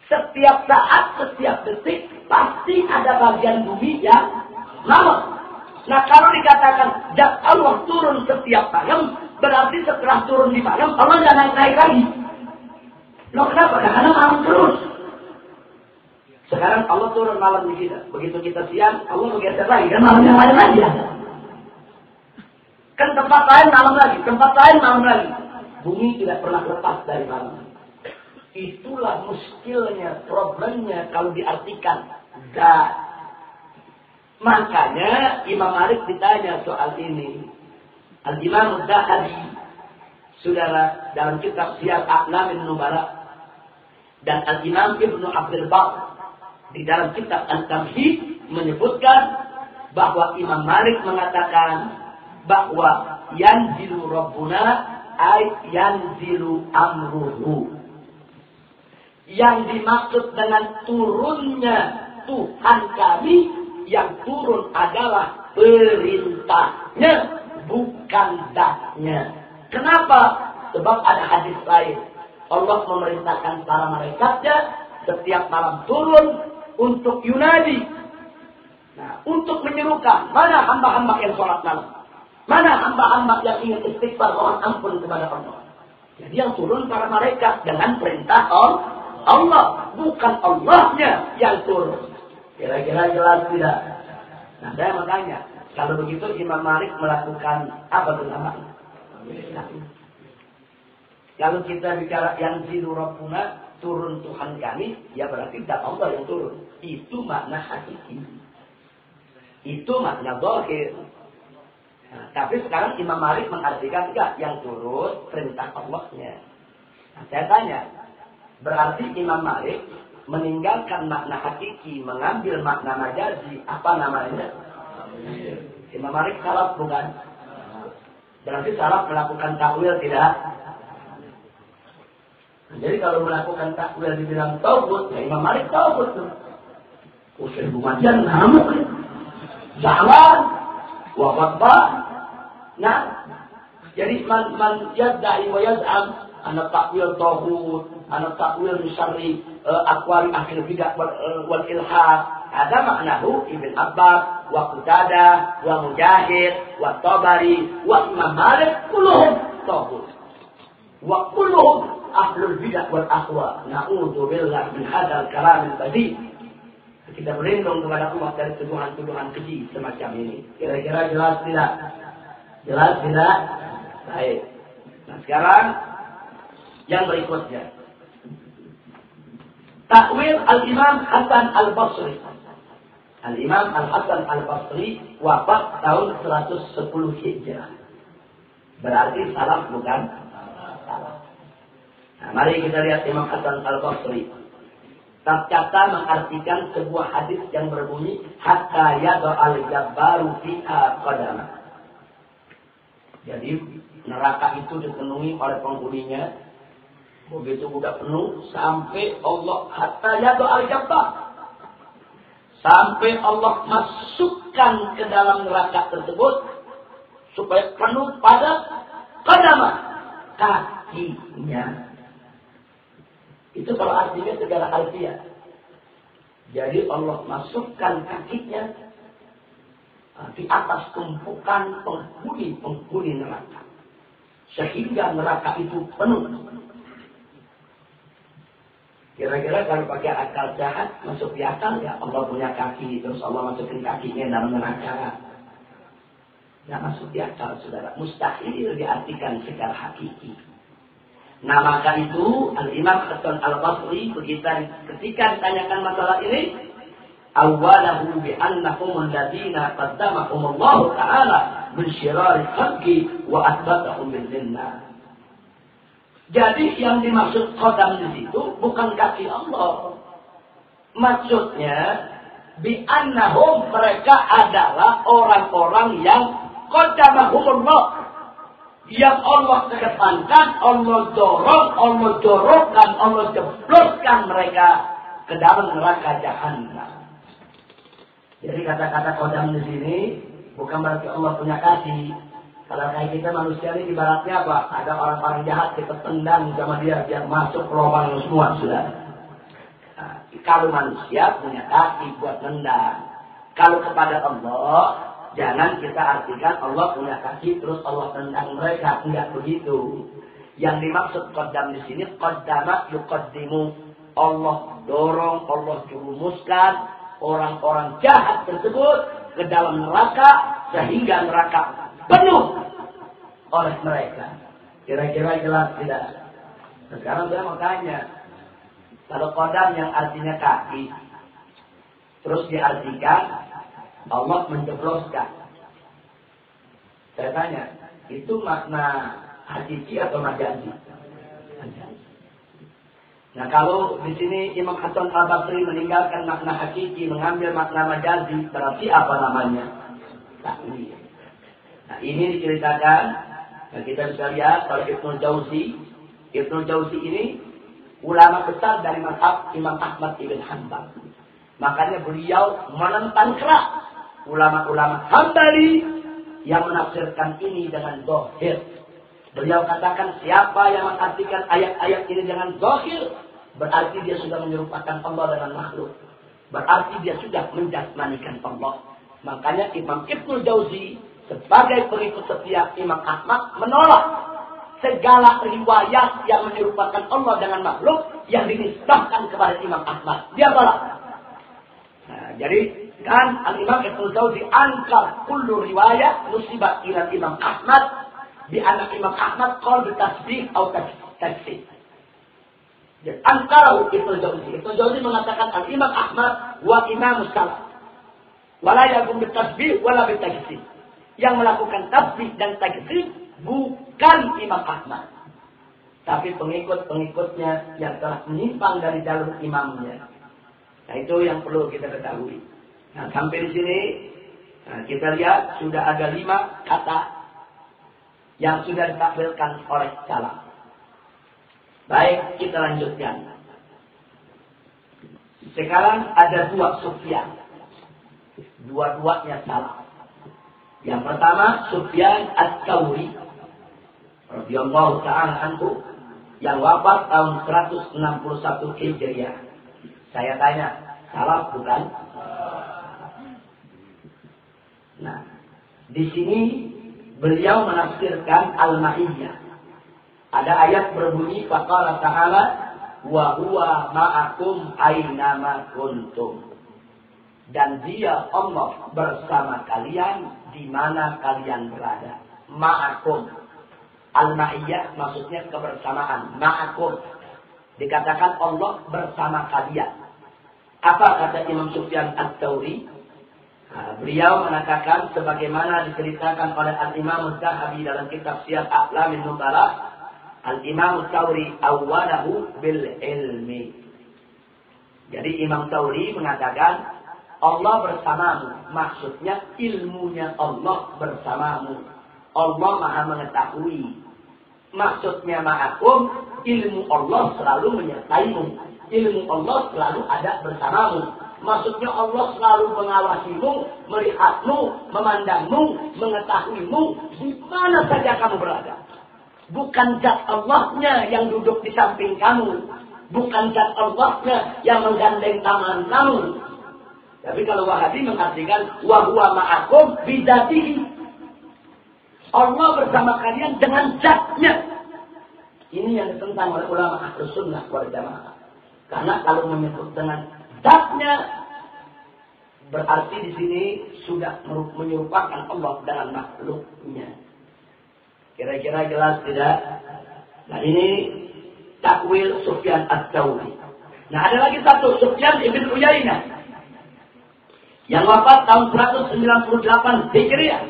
setiap saat, setiap detik, pasti ada bagian bumi yang malam. Nah kalau dikatakan zat Allah turun setiap malam, berarti setelah turun di malam, Allah jangan naik lagi. Loh kenapa? Karena malam terus. Sekarang Allah turun malam di kita. Begitu kita siang, Allah bergeser lagi. Kan malam yang lain lagi. Kan tempat lain malam lagi. Tempat lain malam lagi. Bumi tidak pernah lepas dari malam. Itulah muskilnya, problemnya kalau diartikan zat. Makanya Imam Malik ditanya soal ini. Al-Imam Dahadi, saudara dalam kitab Syiar A'lamin Nubala dan Al-Imam Ibnu Abdul Baq di dalam kitab Al-Tamhid menyebutkan bahwa Imam Malik mengatakan bahwa yanzilu rabbuna ay yanzilu amruhu. Yang dimaksud dengan turunnya Tuhan kami yang turun adalah perintahnya bukan datnya. Kenapa? Sebab ada hadis lain. Allah memerintahkan para malaikatnya setiap malam turun untuk yunadi. Nah, untuk menyerukan mana hamba-hamba yang sholat malam. Mana hamba-hamba yang ingin istighfar mohon ampun kepada Allah. Jadi yang turun para mereka dengan perintah Allah. Bukan Allahnya yang turun. Kira-kira jelas tidak? Nah, saya bertanya. Kalau begitu Imam Malik melakukan apa bersama? Kalau kita bicara yang zidu turun Tuhan kami, ya berarti tidak Allah yang turun. Itu makna hakiki. Itu makna zahir. Nah, tapi sekarang Imam Malik mengartikan enggak yang turun perintah Allahnya. Nah, saya tanya, berarti Imam Malik meninggalkan makna hakiki, mengambil makna majazi, apa namanya? Imam Malik salah bukan? Berarti salah melakukan takwil tidak? Jadi kalau melakukan takwil dibilang taubat, ya Imam Malik taubat tuh. Usai bumajan ngamuk. Jangan. Wafatbah. Nah. Jadi man, man yadda'i wa yad'am. Anak takwil taubat. Anak takwil misalnya uh, akwari akhir bidah wal, uh, wal ilhad. Ada maknahu Ibn Abbas, wa Qutadah, wa Mujahid, wa Tabari, wa Imam Malik, kuluhum taubat. Wa kuluhum ahlul bidah wal ahwa. Na'udhu billah min hadal kalam al-badi. Kita berlindung kepada Allah dari tuduhan-tuduhan keji semacam ini. Kira-kira jelas tidak? Jelas tidak? Baik. Nah sekarang yang berikutnya. Takwil Al-Imam Hasan Al-Basri. Al-Imam Al-Hasan Al-Basri wafat tahun 110 Hijrah. Berarti salah bukan? Salah. Nah, mari kita lihat Imam Hasan Al-Basri. Kata mengartikan sebuah hadis yang berbunyi hatta yado al jabbaru fiha qadama. Jadi neraka itu dipenuhi oleh penghuninya. Begitu udah penuh sampai Allah hatta yado al jabbar. Sampai Allah masukkan ke dalam neraka tersebut supaya penuh pada qadama kakinya. Itu kalau artinya segala harfiah. Jadi Allah masukkan kakinya ah, di atas tumpukan penghuni-penghuni neraka. Sehingga neraka itu penuh. Kira-kira kalau pakai akal jahat, masuk di akal ya Allah punya kaki, terus Allah masukin kakinya dalam neraka. Tidak masuk di akal, saudara. Mustahil diartikan secara hakiki. Nah maka itu Al-Imam Hasan Al-Basri ketika, ketika ditanyakan masalah ini awalahu bi annahum alladziina qaddamahum Allah taala min syirari khalqi wa athbatahum bil jannah. Jadi yang dimaksud qadam di situ bukan kaki Allah. Maksudnya bi annahum mereka adalah orang-orang yang qaddamahum Allah yang Allah kedepankan, Allah dorong, Allah dorongkan, Allah jebloskan mereka ke dalam neraka jahanam. Jadi kata-kata kodam di sini bukan berarti Allah punya kasih. Kalau kayak kita manusia ini ibaratnya apa? Ada orang-orang jahat kita tendang sama dia biar masuk lubang semua sudah. Nah, kalau manusia punya kaki buat tendang. Kalau kepada Allah Jangan kita artikan Allah punya kaki terus Allah tendang mereka. Tidak begitu. Yang dimaksud kodam di sini kodama yukodimu. Allah dorong, Allah jurumuskan orang-orang jahat tersebut ke dalam neraka sehingga neraka penuh oleh mereka. Kira-kira jelas tidak? Sekarang saya mau tanya, kalau kodam yang artinya kaki, terus diartikan Allah menjebloskan. Saya tanya, itu makna hakiki atau majazi? Nah kalau di sini Imam Hasan Al Basri meninggalkan makna hakiki, mengambil makna majazi, berarti apa namanya? Takwil. Nah ini diceritakan, nah kita bisa lihat kalau Ibnu Jauzi, Ibnu Jauzi ini ulama besar dari mazhab Imam Ahmad ibn Hanbal. Makanya beliau menentang keras ulama-ulama Hambali yang menafsirkan ini dengan dohir. Beliau katakan siapa yang mengartikan ayat-ayat ini dengan dohir, berarti dia sudah menyerupakan Allah dengan makhluk. Berarti dia sudah menjasmanikan Allah. Makanya Imam Ibnu Jauzi sebagai pengikut setia Imam Ahmad menolak segala riwayat yang menyerupakan Allah dengan makhluk yang dinisbahkan kepada Imam Ahmad. Dia tolak. Nah, jadi Al-Imam Ibn Jauzi angkar kullu riwayat ila Imam Ahmad di anak Imam Ahmad qal bi tasbih atau tasbih. Jadi angkar Ibn Jauzi. Ibn Jauzi mengatakan Al-Imam Ahmad wa Imam Salaf. Wala yakum bi tasbih wala bi tasbih. Yang melakukan tafsir dan takdir bukan Imam Ahmad. Tapi pengikut-pengikutnya yang telah menyimpang dari jalur imamnya. Nah itu yang perlu kita ketahui. Nah sampai di sini nah, kita lihat sudah ada lima kata yang sudah ditampilkan oleh salam. Baik, kita lanjutkan. Sekarang ada dua Sufyan. Dua-duanya salah. Yang pertama Sufyan At-Tawri radhiyallahu taala anhu yang wafat tahun 161 Hijriah. Saya tanya, salah bukan? Nah, di sini beliau menafsirkan Al-Ma'iyyah. Ada ayat berbunyi faqala ta'ala wa huwa ma'akum aynama kuntum. Dan dia Allah bersama kalian di mana kalian berada. Ma'akum. Al-ma'iyah maksudnya kebersamaan. Ma'akum. Dikatakan Allah bersama kalian. Apa kata Imam Sufyan At-Tawri? Beliau mengatakan sebagaimana diceritakan oleh Al-Imam Zahabi dalam kitab Syiar A'lamin Nubala Al-Imam Tawri awalahu bil ilmi. Jadi Imam Tawri mengatakan Allah bersamamu. Maksudnya ilmunya Allah bersamamu. Allah maha mengetahui. Maksudnya ma'akum, ilmu Allah selalu menyertaimu. Ilmu Allah selalu ada bersamamu. Maksudnya Allah selalu mengawasimu, melihatmu, memandangmu, mengetahuimu di mana saja kamu berada. Bukan zat Allahnya yang duduk di samping kamu. Bukan zat Allahnya yang menggandeng tangan kamu. Tapi kalau Wahabi mengartikan wahwa ma'akum bidatihi. Allah bersama kalian dengan zatnya. Ini yang ditentang oleh ulama ahlus sunnah wal jamaah. Karena kalau menyebut dengan zatnya berarti di sini sudah menyerupakan Allah dengan makhluknya. Kira-kira jelas tidak? Nah ini takwil Sufyan At-Tawri. Nah ada lagi satu Sufyan Ibn Uyainah yang wafat tahun 198 Hijriah.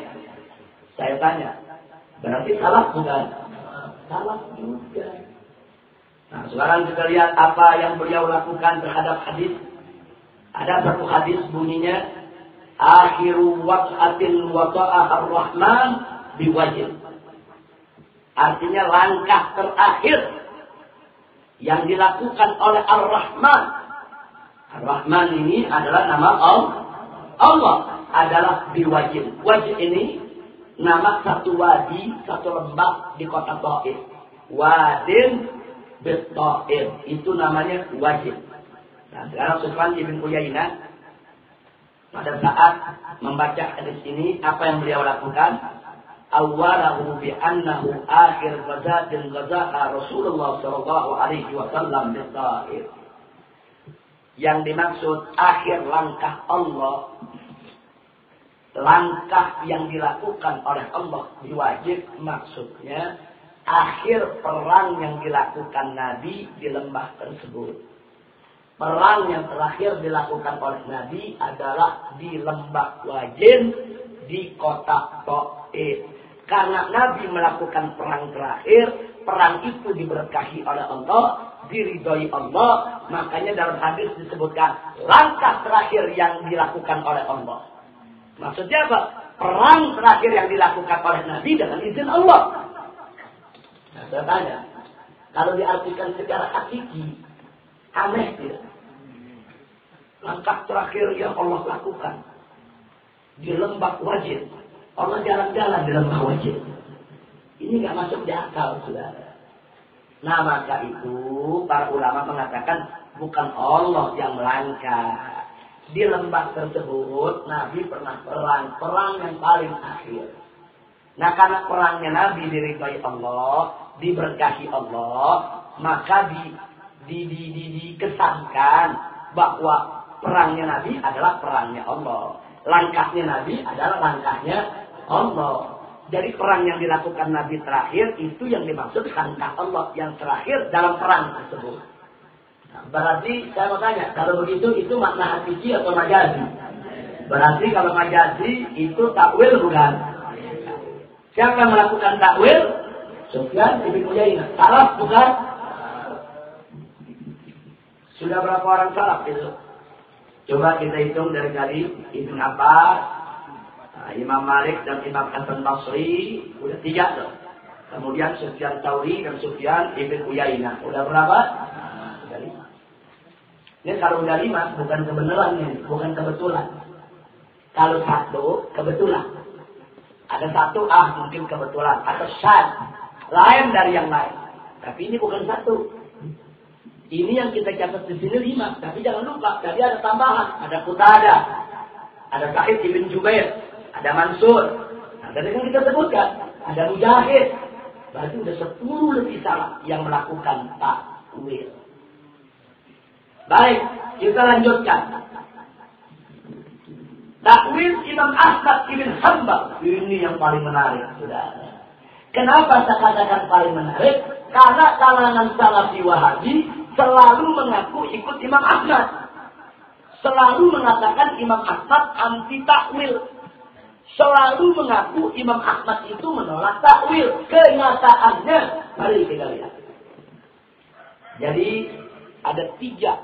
Saya tanya, berarti salah bukan? Salah juga. Nah, sekarang kita lihat apa yang beliau lakukan terhadap hadis. Ada satu hadis bunyinya, akhiru waqatin wata'ah ar-Rahman biwajib. Artinya langkah terakhir yang dilakukan oleh Ar-Rahman. Ar-Rahman ini adalah nama Allah. Allah adalah biwajib. Wajib ini nama satu wadi, satu lembah di kota Taif. Wadin Taif. Itu namanya wajib. Nah, sekarang Sufyan ibn Uyainah pada saat membaca hadis ini apa yang beliau lakukan? Awalahu bi annahu akhir ghazatin ghazaha Rasulullah sallallahu alaihi wasallam di Taif. Yang dimaksud akhir langkah Allah langkah yang dilakukan oleh Allah diwajib maksudnya akhir perang yang dilakukan Nabi di lembah tersebut. Perang yang terakhir dilakukan oleh Nabi adalah di lembah Wajin di kota Taif. Karena Nabi melakukan perang terakhir, perang itu diberkahi oleh Allah, diridhoi Allah, makanya dalam hadis disebutkan langkah terakhir yang dilakukan oleh Allah. Maksudnya apa? Perang terakhir yang dilakukan oleh Nabi dengan izin Allah. Nah, saya tanya, kalau diartikan secara hakiki, aneh tidak? Langkah terakhir yang Allah lakukan di lembah wajib. Allah jalan-jalan di lembah wajib. Ini nggak masuk di akal, saudara. Nah maka itu para ulama mengatakan bukan Allah yang melangkah di lembah tersebut Nabi pernah perang, perang yang paling akhir. Nah karena perangnya Nabi diridhoi Allah, diberkahi Allah, maka di, di, di, di, dikesankan bahwa perangnya Nabi adalah perangnya Allah. Langkahnya Nabi adalah langkahnya Allah. Jadi perang yang dilakukan Nabi terakhir itu yang dimaksud langkah Allah yang terakhir dalam perang tersebut. Berarti saya mau tanya, kalau begitu itu makna hakiki atau majazi? Berarti kalau majazi itu takwil bukan? Siapa yang melakukan takwil? Sufyan Ibn Uyainah. Salaf bukan? Sudah berapa orang salaf itu? Coba kita hitung dari tadi Ibn Abbas, nah, Imam Malik dan Imam Hasan Basri, udah tiga tuh. Kemudian Sufyan Tauri dan Sufyan Ibn Uyainah. Udah berapa? Lima. Ini kalau udah lima, bukan kebenaran bukan kebetulan. Kalau satu, kebetulan. Ada satu, ah mungkin kebetulan. Atau syad. Lain dari yang lain. Tapi ini bukan satu. Ini yang kita catat di sini lima. Tapi jangan lupa, tadi ada tambahan. Ada Kutada. Ada Sa'id ibn Jubair. Ada Mansur. Nah, tadi kan kita sebutkan. Ada Mujahid. Berarti sudah sepuluh lebih salah yang melakukan takwil. Baik, kita lanjutkan. Takwil Imam Ahmad ibn Hanbal. Ini yang paling menarik, saudara. Kenapa saya katakan paling menarik? Karena kalangan salafi wahabi selalu mengaku ikut Imam Ahmad. Selalu mengatakan Imam Ahmad anti takwil. Selalu mengaku Imam Ahmad itu menolak takwil. Kenyataannya, mari kita lihat. Jadi ada tiga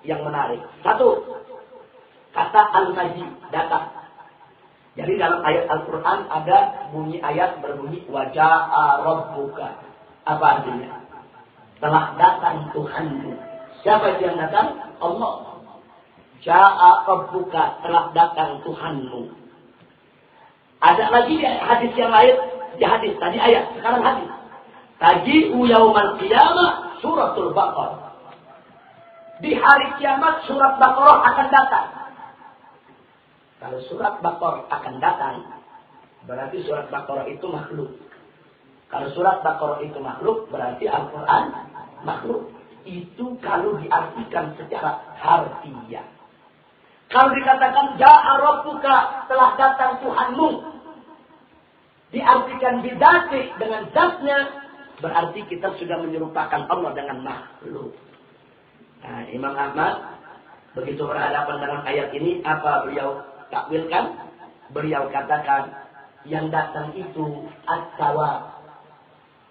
yang menarik. Satu, kata al-majid datang. Jadi dalam ayat Al-Quran ada bunyi ayat berbunyi wajah rabbuka. Apa artinya? Telah datang Tuhanmu. Siapa yang datang? Allah. Ja'a rabbuka telah datang Tuhanmu. Ada lagi hadis yang lain di hadis tadi ayat sekarang hadis. Tadi uyauman qiyamah suratul Baqarah. Di hari kiamat surat Baqarah akan datang. Kalau surat Baqarah akan datang, berarti surat Baqarah itu makhluk. Kalau surat Baqarah itu makhluk, berarti Al-Quran makhluk. Itu kalau diartikan secara harfiah. Kalau dikatakan Ja'a Rabbuka telah datang Tuhanmu. Diartikan bidati dengan zatnya. Berarti kita sudah menyerupakan Allah dengan makhluk. Nah, Imam Ahmad begitu berhadapan dengan ayat ini, apa beliau takwilkan? Beliau katakan, yang datang itu as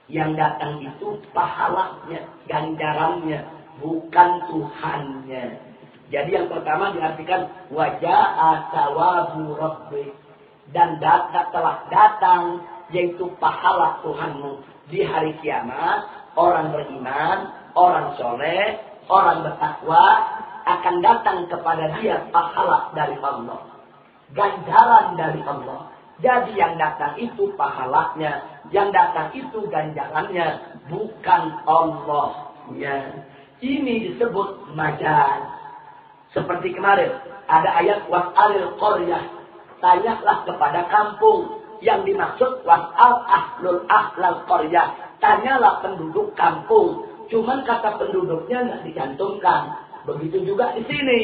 Yang datang itu pahalanya, ganjarannya, bukan Tuhannya. Jadi yang pertama diartikan wajah asawabu rabbi dan datang telah datang yaitu pahala Tuhanmu di hari kiamat orang beriman, orang soleh, orang bertakwa akan datang kepada dia pahala dari Allah. Ganjaran dari Allah. Jadi yang datang itu pahalanya. Yang datang itu ganjarannya. Bukan Allah. Ya. Ini disebut majaz. Seperti kemarin. Ada ayat was'alil qaryah. Tanyalah kepada kampung. Yang dimaksud was'al ahlul ahlal qaryah. Tanyalah penduduk kampung Cuman kata penduduknya nggak dicantumkan. Begitu juga di sini.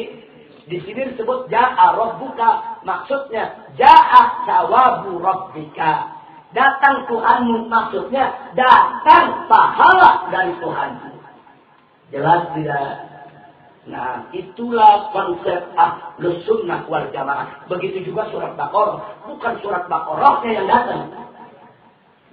Di sini disebut ja'a rabbuka. Maksudnya ja'a sawabu rabbika. Datang Tuhanmu maksudnya datang pahala dari Tuhanmu. Jelas tidak? Nah, itulah konsep ahlus sunnah wal jamaah. Begitu juga surat Baqarah. Bukan surat Baqarahnya yang datang.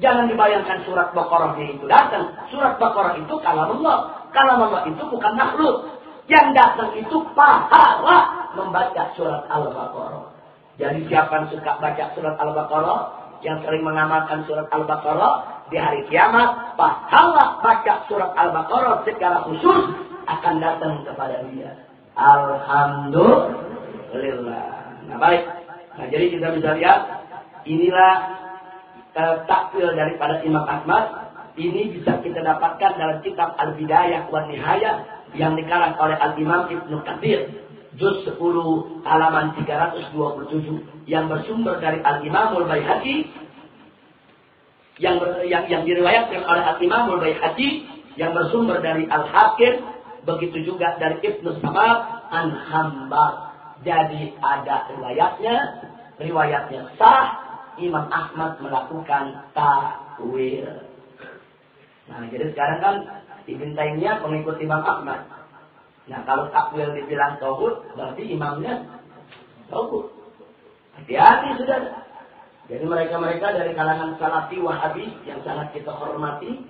Jangan dibayangkan surat Baqarah itu datang. Surat Baqarah itu kalam Allah. Kalam Allah itu bukan makhluk. Yang datang itu pahala membaca surat Al-Baqarah. Jadi siapa yang suka baca surat Al-Baqarah, yang sering mengamalkan surat Al-Baqarah, di hari kiamat, pahala baca surat Al-Baqarah secara khusus akan datang kepada dia. Alhamdulillah. Nah baik. Nah jadi kita bisa lihat, inilah uh, takwil daripada Imam Ahmad ini bisa kita dapatkan dalam kitab Al-Bidayah wa Nihayah yang dikarang oleh Al-Imam Ibnu Katsir juz 10 halaman 327 yang bersumber dari Al-Imam Al-Baihaqi yang, ber, yang yang diriwayatkan oleh Al-Imam Al-Baihaqi yang bersumber dari Al-Hakim begitu juga dari Ibnu Samar an Hambal jadi ada riwayatnya riwayatnya sah Imam Ahmad melakukan takwil. Nah, jadi sekarang kan Ibn Taimiyah pengikut Imam Ahmad. Nah, kalau takwil dibilang tauhid, berarti imamnya tauhid. Hati-hati sudah. Jadi mereka-mereka dari kalangan salafi wahabi yang sangat kita hormati.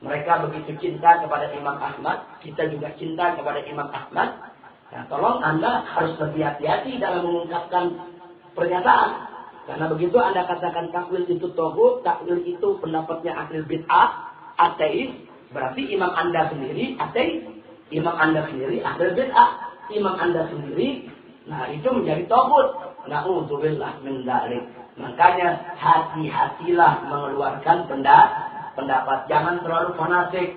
Mereka begitu cinta kepada Imam Ahmad. Kita juga cinta kepada Imam Ahmad. Nah, tolong Anda harus lebih hati-hati dalam mengungkapkan pernyataan. Karena begitu Anda katakan takwil itu tohut, takwil itu pendapatnya akhir bid'ah, ateis, berarti imam Anda sendiri ateis. Imam Anda sendiri akhir bid'ah. Imam Anda sendiri, nah itu menjadi tohut. Na'udzubillah min dalik. Makanya hati-hatilah mengeluarkan pendapat. Jangan terlalu fanatik.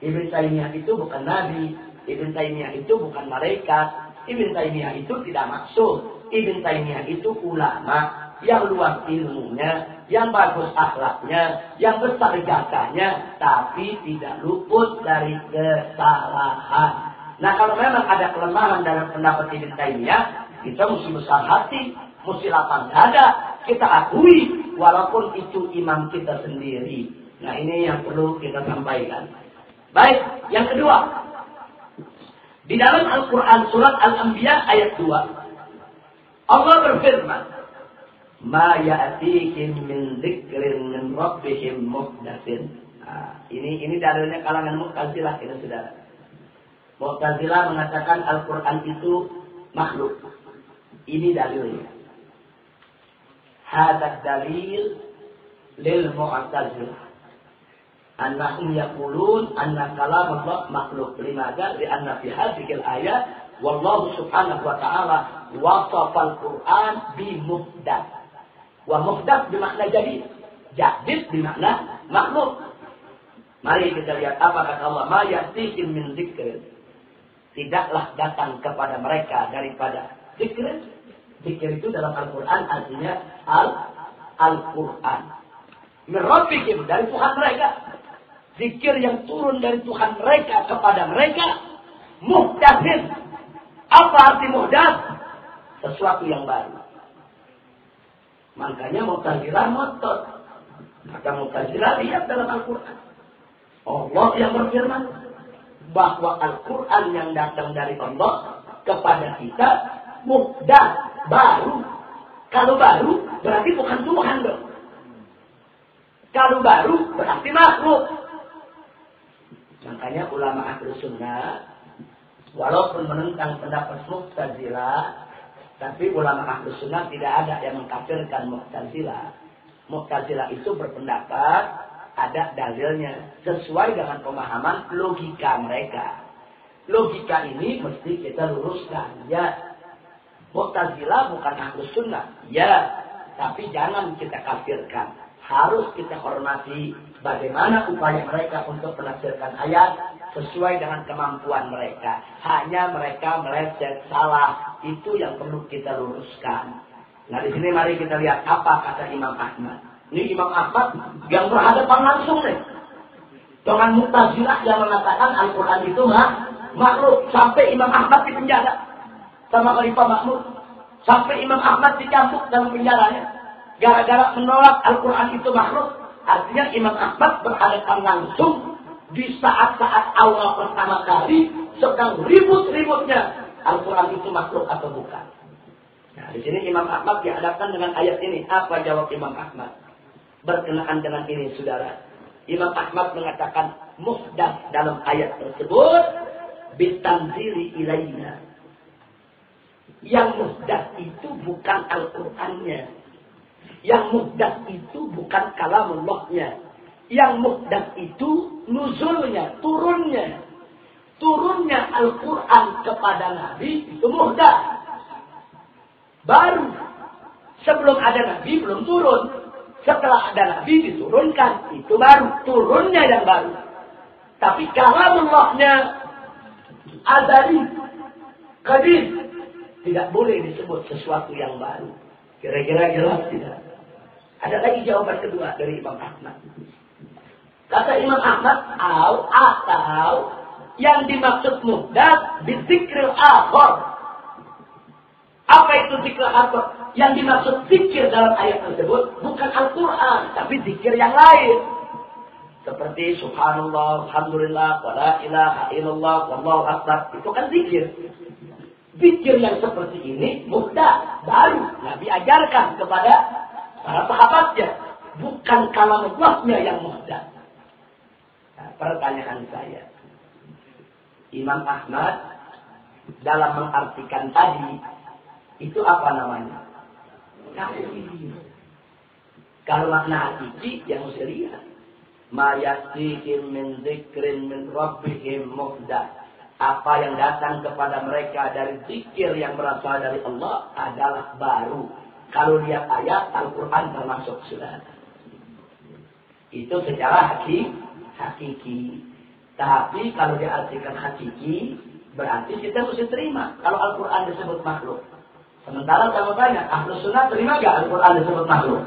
Ibn Taymiyah itu bukan nabi. Ibn Taymiyah itu bukan malaikat. Ibn Taymiyah itu tidak maksud. Ibn Taymiyah itu ulama yang luas ilmunya, yang bagus akhlaknya, yang besar jatahnya, tapi tidak luput dari kesalahan. Nah kalau memang ada kelemahan dalam pendapat Ibn Taymiyah, kita mesti besar hati, mesti lapang dada, kita akui walaupun itu imam kita sendiri. Nah ini yang perlu kita sampaikan. Baik, yang kedua. Di dalam Al-Quran surat Al-Anbiya ayat 2. Allah berfirman ma ya'tihim min dzikrin min rabbihim muhdatsin. Nah, ini ini dalilnya kalangan Mu'tazilah kita Saudara. Mu'tazilah mengatakan Al-Qur'an itu makhluk. Ini dalilnya. Hadza dalil lil Mu'tazilah. Anahum yaqulun anna kalam Allah makhluk. Limadha? Lianna fi hadhil ayat Wallahu subhanahu wa ta'ala wasafal Qur'an bimuhdat. Wa muhdaf bermakna jadi. Jadid bermakna makhluk. Mari kita lihat apa kata Allah. Ma yatihim min zikr. Tidaklah datang kepada mereka daripada zikr. Zikr itu dalam Al-Quran artinya Al-Quran. Merabikim dari Tuhan mereka. Zikir yang turun dari Tuhan mereka kepada mereka. Muhdafin. Apa arti muhdaf? Sesuatu yang baru. Makanya Mu'tazilah motor. Maka Mu'tazilah lihat dalam Al-Quran. Allah yang berfirman. Bahwa Al-Quran yang datang dari Allah kepada kita muhdas baru. Kalau baru berarti bukan Tuhan dong. Kalau baru berarti makhluk. Makanya ulama ahli sunnah walaupun menentang pendapat Mu'tazilah tapi ulama ahli sunnah tidak ada yang mengkafirkan Mu'tazilah. Mu'tazilah itu berpendapat ada dalilnya sesuai dengan pemahaman logika mereka. Logika ini mesti kita luruskan. Ya, Mu'tazilah bukan ahlu sunnah. Ya, tapi jangan kita kafirkan. Harus kita hormati bagaimana upaya mereka untuk menafsirkan ayat sesuai dengan kemampuan mereka. Hanya mereka meleset salah. Itu yang perlu kita luruskan. Nah di sini mari kita lihat apa kata Imam Ahmad. Ini Imam Ahmad yang berhadapan langsung nih. Dengan Mu'tazilah yang mengatakan Al-Quran itu makhluk. Sampai Imam Ahmad di penjara sama Khalifah Mahmud. Sampai Imam Ahmad dicambuk dalam penjaranya. Gara-gara menolak Al-Quran itu makhluk. Artinya Imam Ahmad berhadapan langsung di saat-saat awal pertama kali sedang ribut-ributnya Al-Quran itu makhluk atau bukan. Nah, di sini Imam Ahmad dihadapkan dengan ayat ini. Apa jawab Imam Ahmad? Berkenaan dengan ini, saudara. Imam Ahmad mengatakan muhdas dalam ayat tersebut bitanzili ilaina yang muhdas itu bukan Al-Qur'annya. Yang muhdas itu bukan kalamullahnya. Yang muhdas itu nuzulnya, turunnya. Turunnya Al-Quran kepada Nabi itu muhdas. Baru. Sebelum ada Nabi belum turun. Setelah ada Nabi diturunkan. Itu baru. Turunnya yang baru. Tapi kalamullahnya adari. Kadir tidak boleh disebut sesuatu yang baru. Kira-kira jelas tidak? Ada lagi jawaban kedua dari Imam Ahmad. Kata Imam Ahmad, au atau yang dimaksud mudah bizikril akhor. Apa itu zikir akhor? Yang dimaksud zikir dalam ayat tersebut bukan Al-Quran, tapi zikir yang lain. Seperti subhanallah, alhamdulillah, wala ilaha illallah, wallahu akbar. Itu kan zikir. Pikir yang seperti ini mudah, baru. Nabi ajarkan kepada Para sahabatnya. Bukan kalam Allahnya yang muhdas. Nah, pertanyaan saya. Imam Ahmad dalam mengartikan tadi itu apa namanya? Kalau makna hakiki yang mesti lihat. Ma min zikrin min rabbihim muhdah. Apa yang datang kepada mereka dari zikir yang berasal dari Allah adalah baru. Kalau lihat ayat Al-Quran termasuk sudah. Itu secara hakiki. Hakiki. Tapi kalau diartikan hakiki, berarti kita mesti terima. Kalau Al-Quran disebut makhluk. Sementara sama banyak, ahlu sunnah terima gak Al-Quran disebut makhluk?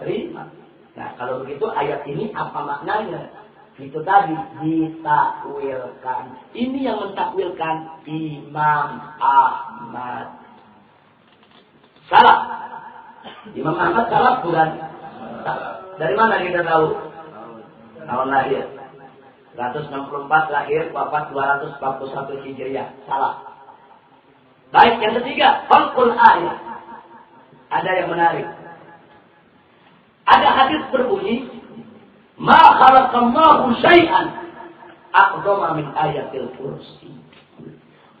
Terima. Nah kalau begitu ayat ini apa maknanya? Itu tadi ditakwilkan. Ini yang mentakwilkan Imam Ahmad. Salah. Imam Ahmad salah bukan? Dari mana kita tahu? Tahun lahir. 164 lahir, wafat 241 Hijriah. Salah. Baik, yang ketiga, Falkul ayat. Ada yang menarik. Ada hadis berbunyi, Ma khalaqallahu syai'an aqdama min ayatil kursi.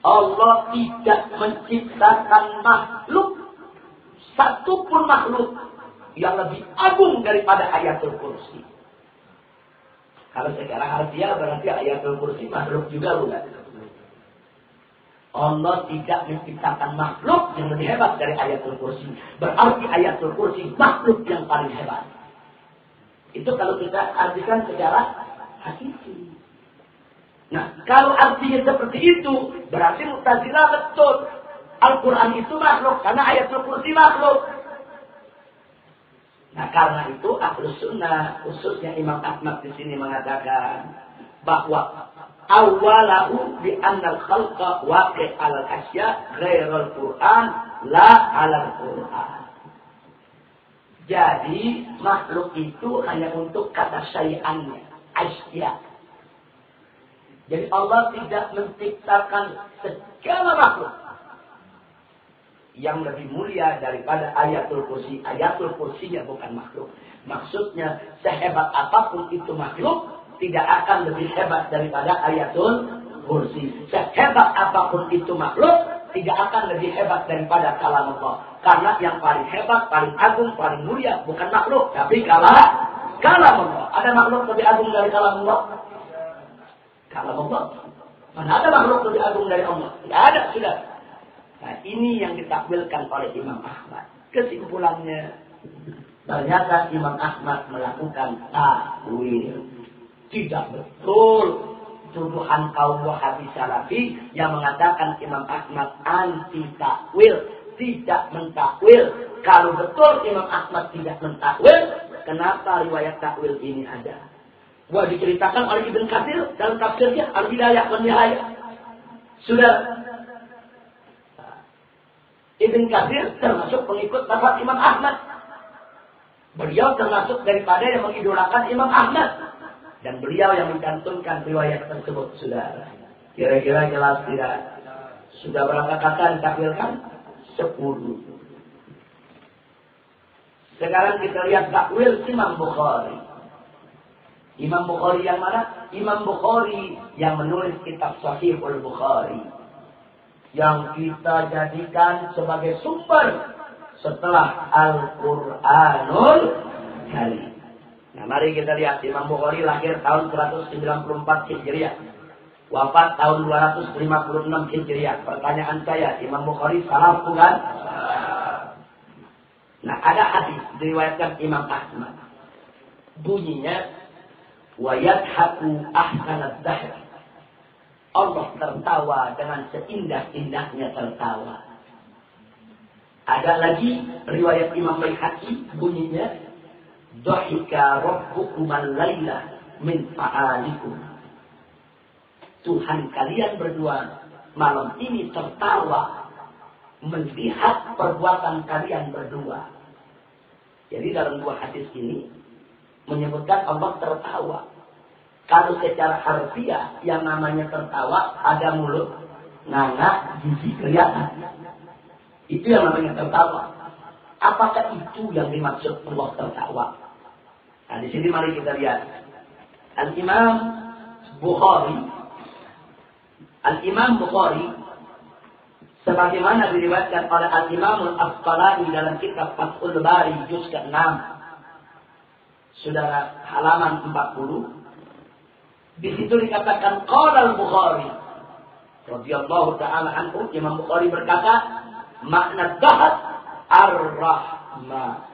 Allah tidak menciptakan makhluk satupun makhluk yang lebih agung daripada ayatul kursi. Kalau secara harfiah berarti ayatul kursi makhluk juga bukan? Allah tidak menciptakan makhluk yang lebih hebat dari ayatul kursi. Berarti ayatul kursi makhluk yang paling hebat. Itu kalau kita artikan secara hakiki. Nah, kalau artinya seperti itu, berarti Mu'tazilah betul. Al-Quran itu makhluk, karena ayat kursi makhluk. Nah, karena itu Ahlus Sunnah, khususnya Imam Ahmad di sini mengatakan bahwa awalahu bi annal khalqa waqi' al asya ghairal Qur'an la al Qur'an. Jadi makhluk itu hanya untuk kata syai'annya, asya. Jadi Allah tidak menciptakan segala makhluk yang lebih mulia daripada ayatul kursi. Ayatul kursinya bukan makhluk. Maksudnya sehebat apa pun itu makhluk tidak akan lebih hebat daripada ayatul kursi. Sehebat apa pun itu makhluk tidak akan lebih hebat daripada kalam Allah. Karena yang paling hebat, paling agung, paling mulia bukan makhluk, tapi kalam kalam Allah. Ada makhluk lebih agung dari kalam Allah? Kalam Allah. Mana ada makhluk lebih agung dari Allah? Tidak ada, sudah. Nah, ini yang ditakwilkan oleh Imam Ahmad. Kesimpulannya, ternyata Imam Ahmad melakukan takwil. Tidak betul tuduhan kaum Wahabi Salafi yang mengatakan Imam Ahmad anti takwil, tidak mentakwil. Kalau betul Imam Ahmad tidak mentakwil, kenapa riwayat takwil ini ada? Wah diceritakan oleh Ibn Katsir dalam tafsirnya Al-Bidayah. Sudah Ibn Katsir termasuk pengikut bapak Imam Ahmad. Beliau termasuk daripada yang mengidolakan Imam Ahmad. Dan beliau yang mencantumkan riwayat tersebut, saudara. Kira-kira jelas tidak? Sudah berapa kata ditakwilkan? Sepuluh. Sekarang kita lihat takwil Imam Bukhari. Imam Bukhari yang mana? Imam Bukhari yang menulis kitab Sahihul Bukhari. Yang kita jadikan sebagai sumber setelah Al-Quranul Karim. Nah, mari kita lihat Imam Bukhari lahir tahun 194 Hijriah. Wafat tahun 256 Hijriah. Pertanyaan saya, Imam Bukhari salah bukan? Nah, ada hadis diriwayatkan Imam Ahmad. Bunyinya wa yadhaku ahsanad. Allah tertawa dengan seindah-indahnya tertawa. Ada lagi riwayat Imam Baihaqi bunyinya Dohika rabbukum al-laila min fa'alikum. Tuhan kalian berdua malam ini tertawa melihat perbuatan kalian berdua. Jadi dalam dua hadis ini menyebutkan Allah tertawa. Kalau secara harfiah yang namanya tertawa ada mulut, nganga, gigi kelihatan. Itu yang namanya tertawa. Apakah itu yang dimaksud Allah tertawa? Nah, di sini mari kita lihat. Al-Imam Bukhari Al-Imam Bukhari sebagaimana diriwayatkan oleh Al-Imam Al-Asqalani dalam kitab Fathul Bari juz ke-6 Saudara halaman 40 di situ dikatakan qala Al-Bukhari radhiyallahu taala anhu Imam Bukhari berkata makna dahat ar-rahmah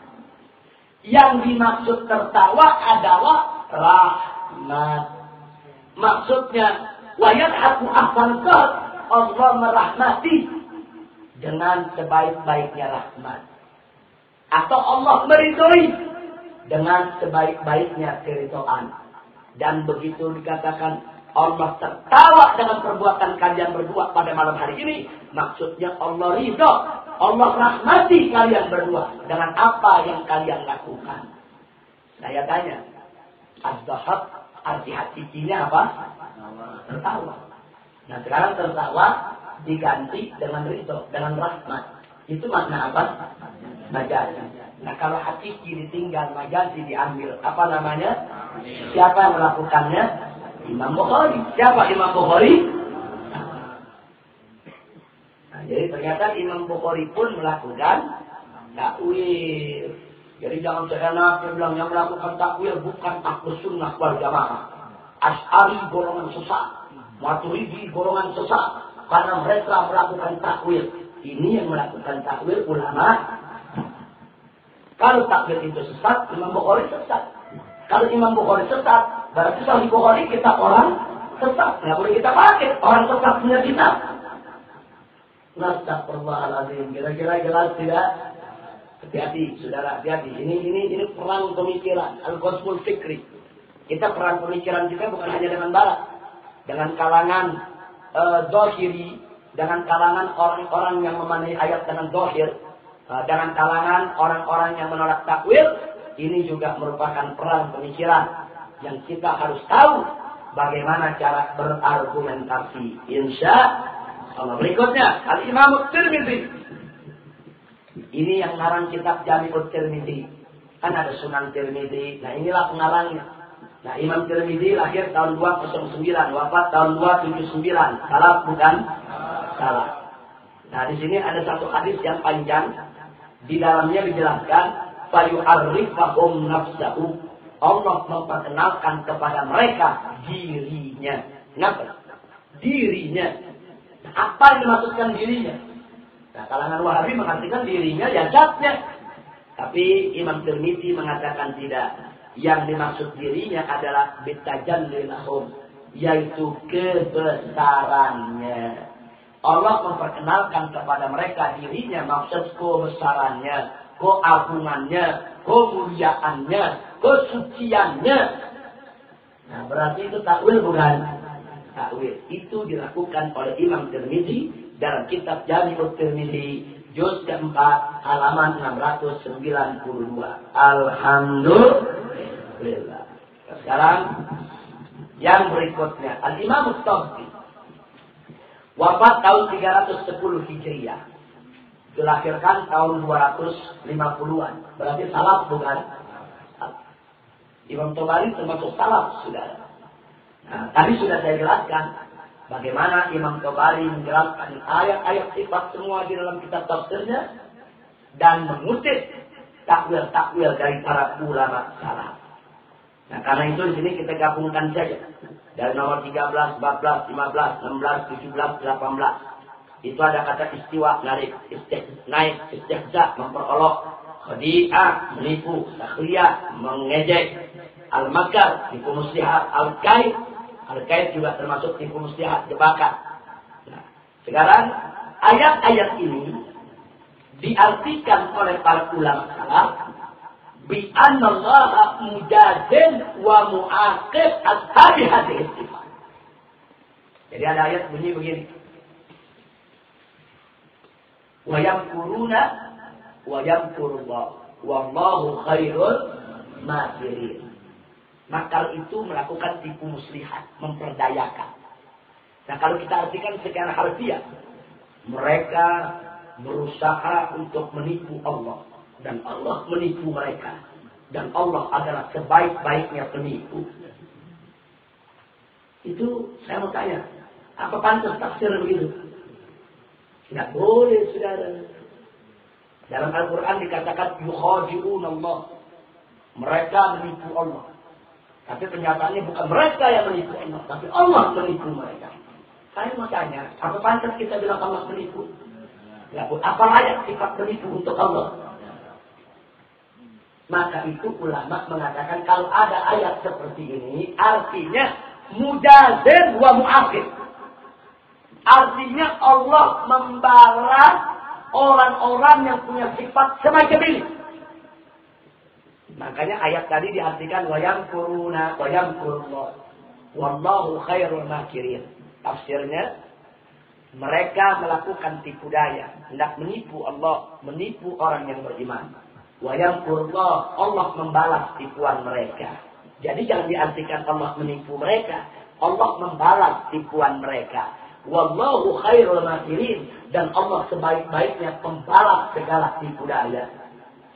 yang dimaksud tertawa adalah rahmat. Maksudnya, wayat aku asalkan Allah merahmati dengan sebaik-baiknya rahmat. Atau Allah meridhoi dengan sebaik-baiknya keridoan. Dan begitu dikatakan Allah tertawa dengan perbuatan kalian berdua pada malam hari ini. Maksudnya Allah ridho Allah rahmati kalian berdua dengan apa yang kalian lakukan. Saya tanya, az-zahab arti hakikinya apa? Tertawa. Nah sekarang tertawa diganti dengan ridho, dengan rahmat. Itu makna apa? Majazi. Nah kalau hakiki ditinggal, majazi diambil. Apa namanya? Siapa yang melakukannya? Imam Bukhari. Siapa Imam Bukhari? Jadi ternyata Imam Bukhari pun melakukan takwil. Jadi jangan seenak yang bilang yang melakukan takwil bukan takwa sunnah wal jamaah. Ash'ari golongan sesat. Maturidi golongan sesat. Karena mereka melakukan takwil. Ini yang melakukan takwil ulama. Kalau takwil itu sesat, Imam Bukhari sesat. Kalau Imam Bukhari sesat, berarti Sahih Bukhari kita orang sesat. Nggak boleh kita pakai. Orang sesat punya kitab. Astagfirullahaladzim. Kira-kira jelas tidak? Hati-hati, saudara, hati-hati. Ini ini ini perang pemikiran, al-qasmul fikri. Kita perang pemikiran juga bukan hanya dengan barat, dengan kalangan uh, dohiri, dengan kalangan orang-orang yang memanai ayat dengan dohir, dengan kalangan orang-orang yang menolak takwil. Ini juga merupakan perang pemikiran yang kita harus tahu bagaimana cara berargumentasi. Insya Allah. Berikutnya, Al-Imam Tirmidzi. Ini yang ngarang kitab Jami'ut Tirmidzi. Kan ada Sunan Tirmidzi. Nah, inilah pengarangnya. Nah, Imam Tirmidzi lahir tahun 209, wafat tahun 279. Salah bukan? Salah. Nah, di sini ada satu hadis yang panjang. Di dalamnya dijelaskan, fayu'arrifahum nafsahu. Allah memperkenalkan kepada mereka dirinya. Kenapa? Dirinya. Apa yang dimaksudkan dirinya? Nah, kalangan Wahabi mengartikan dirinya ya zatnya. Tapi Imam Tirmidzi mengatakan tidak. Yang dimaksud dirinya adalah bitajan lahum, yaitu kebesarannya. Allah memperkenalkan kepada mereka dirinya maksud kebesarannya, keagungannya, kemuliaannya, kesuciannya. Nah, berarti itu takwil bukan? takwil. Itu dilakukan oleh Imam Tirmizi dalam kitab Jami'ut Tirmizi juz keempat halaman 692. Alhamdulillah. Sekarang yang berikutnya Al-Imam Mustafi wafat tahun 310 Hijriah. Dilahirkan tahun 250-an. Berarti salaf bukan? Imam Tabari termasuk salaf, sudah. Nah, tadi sudah saya jelaskan bagaimana Imam Tabari menjelaskan ayat-ayat sifat semua di dalam kitab tafsirnya dan mengutip takwil-takwil dari para ulama salaf. Nah, karena itu di sini kita gabungkan saja. Dari nomor 13, 14, 15, 16, 17, 18. Itu ada kata istiwa, narik, istih, naik, istihza, memperolok, khadi'ah, menipu, takhliyah, mengejek, al-makar, tipu muslihat, al-kaid, Al-Kaid juga termasuk tipu muslihat, jebakan. Nah, sekarang ayat-ayat ini diartikan oleh para ulama salaf bi annallaha mujadil wa mu'aqib ashabi hadhihi sifat. Jadi ada ayat bunyi begini. Wa yamkuruna wa yamkurullah wallahu khairul makirin. Makar itu melakukan tipu muslihat, memperdayakan. Nah kalau kita artikan secara harfiah, mereka berusaha untuk menipu Allah. Dan Allah menipu mereka. Dan Allah adalah sebaik-baiknya penipu. Itu saya mau tanya. Apa pantas tafsir begitu? Tidak boleh, saudara. Dalam Al-Quran dikatakan, yukhadi'un Allah. Mereka menipu Allah. Tapi kenyataannya bukan mereka yang menipu Allah. Tapi Allah menipu mereka. Saya mau tanya, apa pantas kita bilang Allah menipu? Ya, apa layak sifat menipu untuk Allah? Maka itu ulama mengatakan kalau ada ayat seperti ini, artinya mujazir wa mu'afir. Artinya Allah membalas orang-orang yang punya sifat semacam ini. Makanya ayat tadi diartikan wayam kuruna wayam kurullah. Wallahu khairul makirin. Tafsirnya mereka melakukan tipu daya, hendak menipu Allah, menipu orang yang beriman. Wayamkurullah, Allah membalas tipuan mereka. Jadi jangan diartikan Allah menipu mereka. Allah membalas tipuan mereka. Wallahu khairul makirin. Dan Allah sebaik-baiknya pembalas segala tipu daya.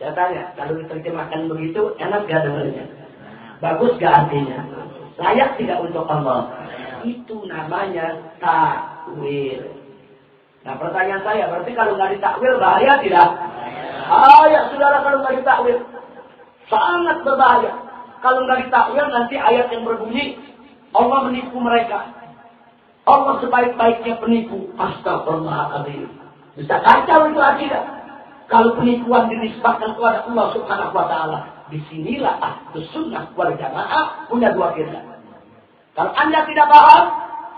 Saya tanya, kalau diterjemahkan begitu, enak gak dengarnya? Bagus gak artinya? Layak tidak untuk Allah? Itu namanya takwil. Nah pertanyaan saya, berarti kalau nggak ditakwil bahaya tidak? Ayat saudara kalau nggak ditakwil. Sangat berbahaya. Kalau nggak ditakwil nanti ayat yang berbunyi Allah menipu mereka. Allah sebaik-baiknya penipu. Astagfirullahaladzim. Bisa kacau itu akidah. Kalau penipuan dinisbahkan kepada Allah subhanahu wa ta'ala. Di sinilah ahlu sunnah wal jamaah punya dua firman. Kalau anda tidak paham,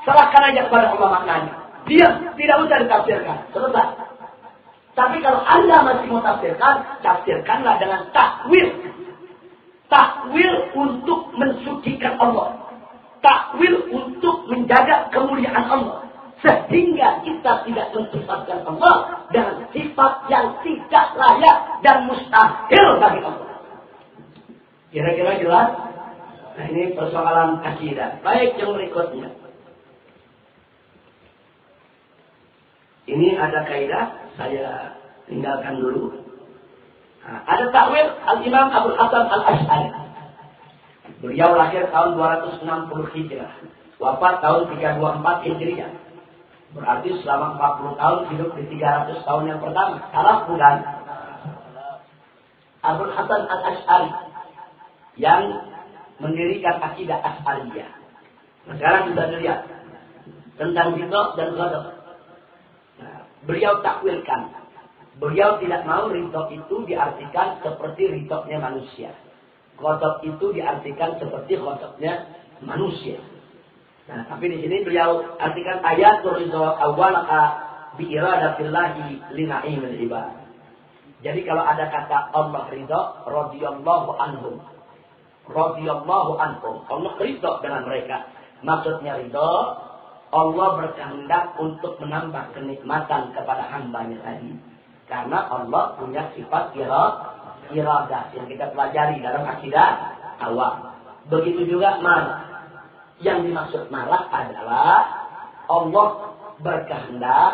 serahkan aja kepada Allah maknanya. Dia tidak usah ditafsirkan. Selesai. Tapi kalau Anda masih mau tafsirkan, tafsirkanlah dengan takwil. Takwil untuk mensucikan Allah. Takwil untuk menjaga kemuliaan Allah. Sehingga kita tidak mensifatkan Allah dengan sifat yang tidak layak dan mustahil bagi Allah. Kira-kira jelas? Nah ini persoalan akidah. Baik yang berikutnya. Ini ada kaidah saya tinggalkan dulu. Nah, ada takwil Al-Imam Abu Hasan Al-Ash'ari. Beliau lahir tahun 260 Hijrah. Wafat tahun 324 Hijriah. Berarti selama 40 tahun hidup di 300 tahun yang pertama. Salah bukan? Abu Hasan Al-Ash'ari. Yang mendirikan akidah Ash'ariyah. Nah, sekarang kita lihat. Tentang ridho dan ghadab. Beliau takwilkan. Beliau tidak mau ridho itu diartikan seperti ridhonya manusia. Kodok itu diartikan seperti kodoknya manusia. Nah, tapi di sini beliau artikan ayat ridho awal bi iradatillahi lina'imil ibad. Jadi kalau ada kata Allah ridho, radhiyallahu anhum. Radhiyallahu anhum. Allah ridho dengan mereka. Maksudnya ridho Allah berkehendak untuk menambah kenikmatan kepada hambanya tadi. Karena Allah punya sifat iradah yang kita pelajari dalam akidah awal. Begitu juga marah. Yang dimaksud marah adalah Allah berkehendak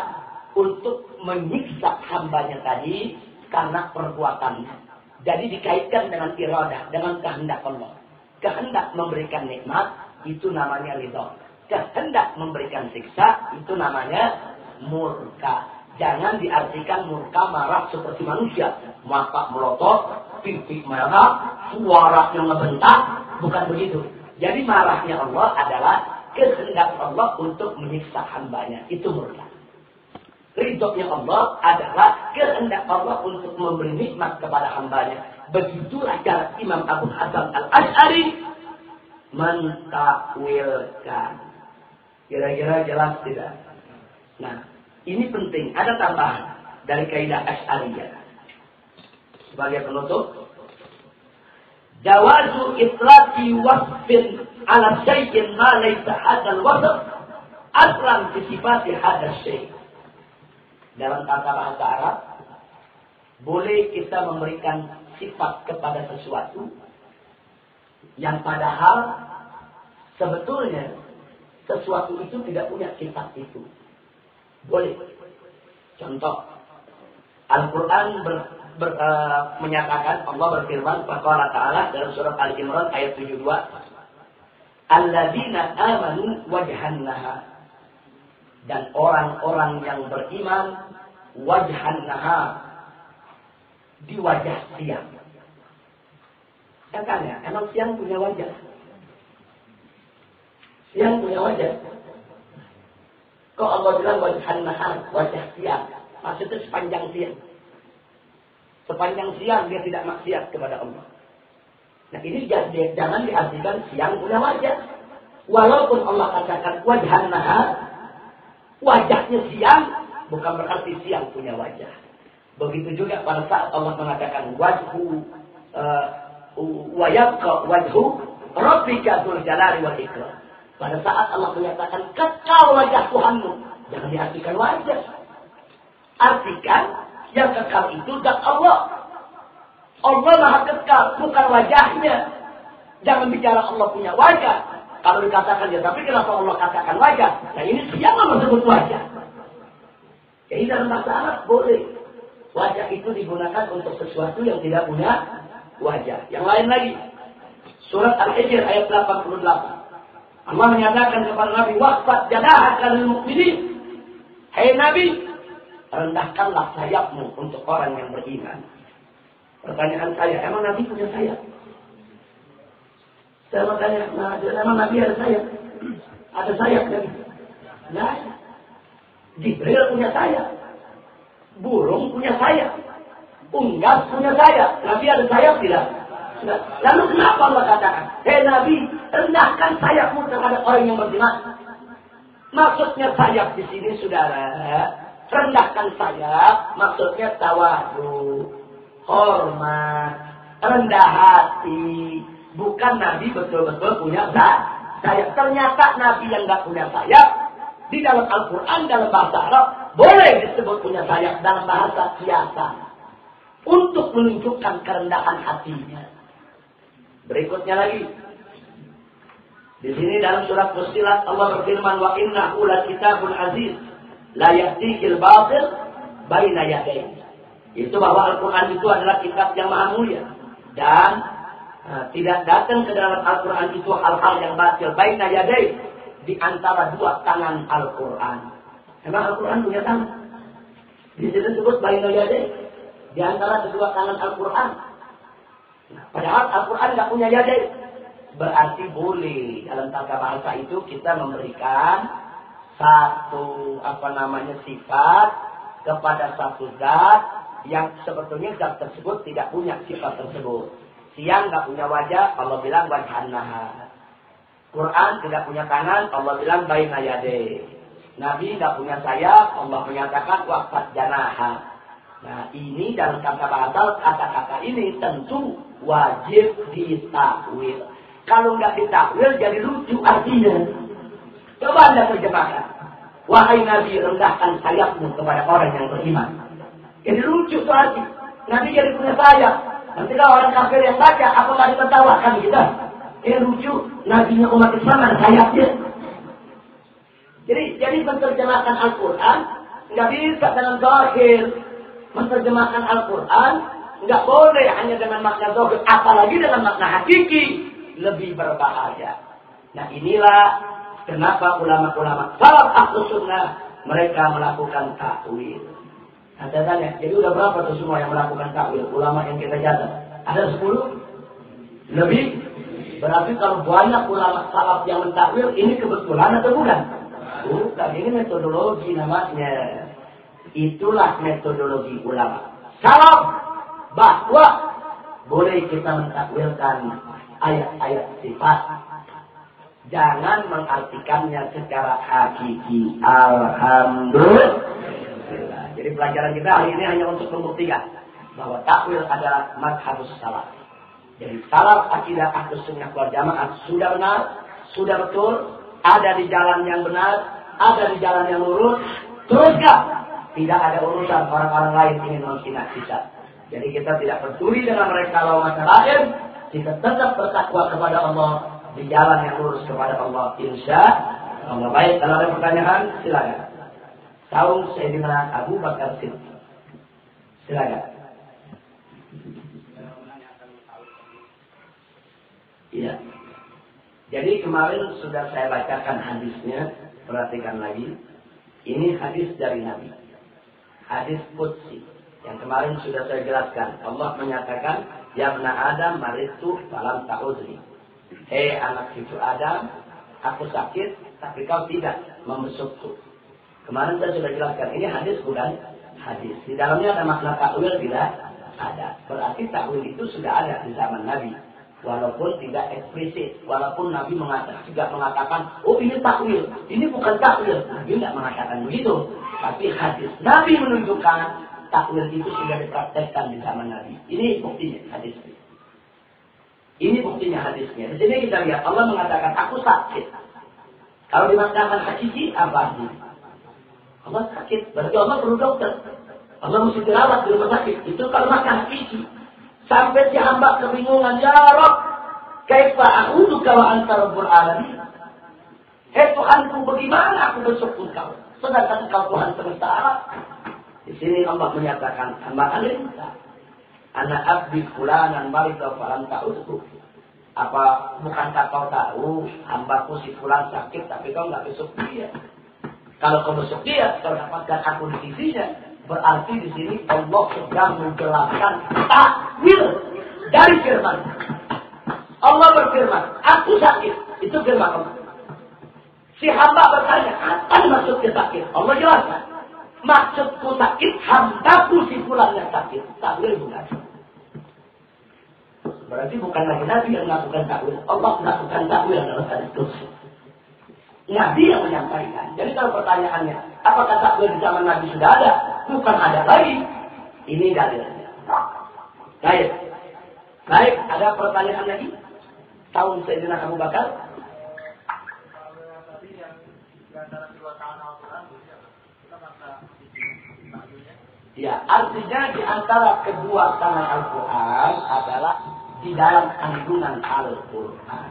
untuk menyiksa hambanya tadi karena perbuatannya. Jadi dikaitkan dengan iradah, dengan kehendak Allah. Kehendak memberikan nikmat, itu namanya ridho kehendak memberikan siksa itu namanya murka. Jangan diartikan murka marah seperti manusia. Mata melotot, pipi merah, suara yang ngebentak. Bukan begitu. Jadi marahnya Allah adalah kehendak Allah untuk menyiksa hambanya. Itu murka. Ridhonya Allah adalah kehendak Allah untuk memberi nikmat kepada hambanya. Begitulah cara Imam Abu Hasan al-Ash'ari mentakwilkan. Kira-kira jelas tidak? Nah, ini penting. Ada tambahan dari kaidah Asy'ariyah. Sebagai penutup, jawazu itlaqi wasfin ala syai'in ma laysa hadzal wasf aslan fi sifati hadzal. Dalam kata bahasa Arab, boleh kita memberikan sifat kepada sesuatu yang padahal sebetulnya sesuatu itu tidak punya sifat itu. Boleh. Contoh, Al-Quran ber, uh, menyatakan Allah berfirman Allah Ta'ala dalam surat Al Imran ayat 72 Alladzina amanu wajhan dan orang-orang yang beriman wajhan di wajah siang. Ya kan ya, emang siang punya wajah. Siang punya wajah. Kok Allah bilang wajah nahar, wajah siang. Maksudnya sepanjang siang. Sepanjang siang dia tidak maksiat kepada Allah. Nah ini jangan diartikan siang punya wajah. Walaupun Allah katakan wajah nahar, wajahnya siang, bukan berarti siang punya wajah. Begitu juga pada saat Allah mengatakan wajhu uh, wayabqa wajhu rabbika dzul jalali wal ikram. Pada saat Allah menyatakan kekal wajah Tuhanmu, jangan diartikan wajah. Artikan yang kekal itu zat Allah. Allah maha kekal, bukan wajahnya. Jangan bicara Allah punya wajah. Kalau dikatakan ya, tapi kenapa Allah katakan wajah? Nah ini siapa disebut wajah? Jadi dalam bahasa Arab boleh. Wajah itu digunakan untuk sesuatu yang tidak punya wajah. Yang lain lagi. Surat Al-Hijr ayat 88. Allah menyatakan kepada Nabi, "Waqfat mu'minin." Hai Nabi, rendahkanlah sayapmu untuk orang yang beriman. Pertanyaan saya, emang Nabi punya sayap? Saya bertanya, nah, emang Nabi ada sayap? Ada sayap kan? Nah, Jibril punya sayap. Burung punya sayap. Unggas punya sayap. Nabi ada sayap tidak? Lalu kenapa Allah katakan, Hei Nabi, rendahkan sayapmu terhadap orang yang beriman. Maksudnya sayap di sini saudara, rendahkan sayap, maksudnya tawadu, hormat, rendah hati. Bukan Nabi betul-betul punya sayap. Ternyata Nabi yang nggak punya sayap, di dalam Al-Quran, dalam bahasa Arab, boleh disebut punya sayap dalam bahasa biasa. Untuk menunjukkan kerendahan hatinya. Berikutnya lagi. Di sini dalam surat Fussilat Allah berfirman wa innahu kitabun aziz la yahtihil batil baina yadayhi. Itu bahwa Al-Qur'an itu adalah kitab yang maha mulia dan uh, tidak datang ke dalam Al-Qur'an itu hal-hal yang batil baina yadayhi di antara dua tangan Al-Qur'an. Memang Al-Qur'an punya tangan. Di sini disebut baina yadayhi di antara kedua tangan Al-Qur'an padahal Al-Quran nggak punya yadai. Berarti boleh dalam tata bahasa itu kita memberikan satu apa namanya sifat kepada satu zat yang sebetulnya zat tersebut tidak punya sifat tersebut. Siang nggak punya wajah, Allah bilang wajhanaha. Quran tidak punya tangan, Allah bilang baina yade. Nabi nggak punya sayap, Allah menyatakan wafat janaha. Nah ini dalam kata bahasa kata-kata ini tentu wajib ditakwil. Kalau nggak ditakwil jadi lucu artinya. Coba anda terjemahkan. Wahai Nabi rendahkan sayapmu kepada orang yang beriman. Jadi lucu tuh arti. Nabi jadi punya sayap. Nanti kalau orang kafir yang baca, apa nggak ditertawakan kita? Ini lucu. Nabi umat Islam ada sayapnya. Jadi jadi menerjemahkan Al-Quran nggak bisa dengan zahir. Menerjemahkan Al-Quran Nggak boleh hanya dengan makna zohir, apalagi dengan makna hakiki. Lebih berbahaya. Nah inilah kenapa ulama-ulama salaf ahlu sunnah mereka melakukan takwil. Ada tanya, jadi udah berapa tuh semua yang melakukan takwil? Ulama yang kita catat. Ada sepuluh? Lebih? Berarti kalau banyak ulama salaf yang mentakwil, ini kebetulan atau bukan? Bukan, ini metodologi namanya. Itulah metodologi ulama. Salaf bahwa boleh kita mentakwilkan ayat-ayat sifat. Jangan mengartikannya secara hakiki. Alhamdulillah. Jadi pelajaran kita hari ini hanya untuk membuktikan bahwa takwil adalah madhabus salaf. Jadi salaf akidah ahlus sunnah wal jamaah sudah benar, sudah betul, ada di jalan yang benar, ada di jalan yang lurus, teruskan. Tidak ada urusan orang-orang lain ingin menghina kita. Jadi kita tidak peduli dengan mereka lawan masa lain kita tetap bertakwa kepada Allah di jalan yang lurus kepada Allah. Insya Allah. Baik, kalau ada pertanyaan silakan. Tahun Sayyidina Abu Bakar Siddiq. Silakan. Iya. Jadi kemarin sudah saya bacakan hadisnya, perhatikan lagi. Ini hadis dari Nabi. Hadis Qudsi. Yang kemarin sudah saya jelaskan. Allah menyatakan, Ya benar Adam maritu dalam ta'udri. Hei anak cucu Adam, aku sakit, tapi kau tidak membesukku. Kemarin saya sudah jelaskan, ini hadis bukan hadis. Di dalamnya ada makna takwil tidak ada. Berarti takwil itu sudah ada di zaman Nabi walaupun tidak eksplisit, walaupun Nabi mengatakan, juga mengatakan, oh ini takwil, ini bukan takwil. Nabi tidak mengatakan begitu. Tapi hadis Nabi menunjukkan takwil itu sudah dipraktekkan di zaman Nabi. Ini buktinya hadis ini. Buktinya hadisnya. Di sini kita lihat Allah mengatakan aku sakit. Kalau dimaknakan hakiki apa artinya? Allah sakit, berarti Allah perlu dokter. Allah mesti dirawat di rumah sakit. Itu kalau makna hakiki. Sampai si hamba kebingungan, Ya Rob, kaifa a'udhu wa anta rabbul alamin. Hei Tuhanku, bagaimana aku besok engkau? Sedangkan engkau Tuhan semesta. Di sini Allah menyatakan, hamba alinta. Anak abdi fulanan marida falan ta'udhu. Apa bukankah kau tahu hambaku si fulan sakit tapi kau nggak besok dia? Kalau kau besok dia, kau dapatkan aku di sisinya, Berarti di sini Allah sedang menjelaskan takwil dari firman. Allah berfirman, aku sakit. Itu firman Allah. Si hamba bertanya, kapan maksudnya sakit? Allah jelaskan. Maksudku sakit, hambaku si fulan yang sakit. Takwil bukan. Berarti bukan lagi Nabi yang melakukan takwil. Allah melakukan takwil dalam hadis itu. Nabi yang menyampaikan. Jadi kalau pertanyaannya, apakah takwil di zaman Nabi sudah ada? bukan ada lagi. Ini dalilnya. Baik. Baik, ada pertanyaan lagi? Tahun Sayyidina Abu Bakar? Ya, artinya di antara kedua tangan Al-Quran adalah di dalam kandungan Al-Quran.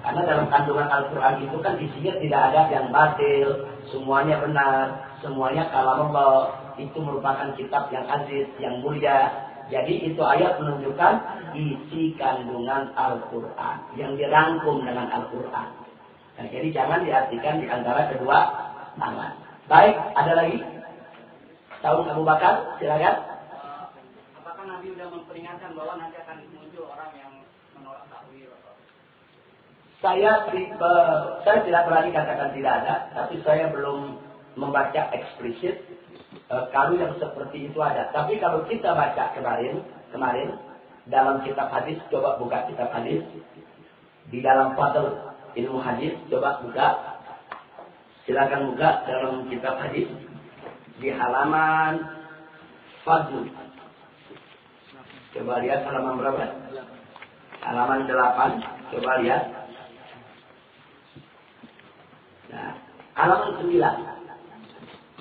Karena dalam kandungan Al-Quran itu kan isinya tidak ada yang batil, semuanya benar, semuanya kalau Allah itu merupakan kitab yang aziz, yang mulia. Jadi itu ayat menunjukkan isi kandungan Al-Quran. Yang dirangkum dengan Al-Quran. Nah, jadi jangan diartikan di antara kedua tangan. Baik, ada lagi? Tahun Abu Bakar, silakan. Apakah Nabi sudah memperingatkan bahwa nanti akan muncul orang yang menolak takwil? Saya, saya tidak berani katakan tidak ada, tapi saya belum membaca eksplisit e, kalau yang seperti itu ada. Tapi kalau kita baca kemarin, kemarin dalam kitab hadis, coba buka kitab hadis. Di dalam fadl ilmu hadis, coba buka. Silakan buka dalam kitab hadis di halaman fadl. Coba lihat halaman berapa? Halaman 8. Coba lihat. Nah, halaman 9.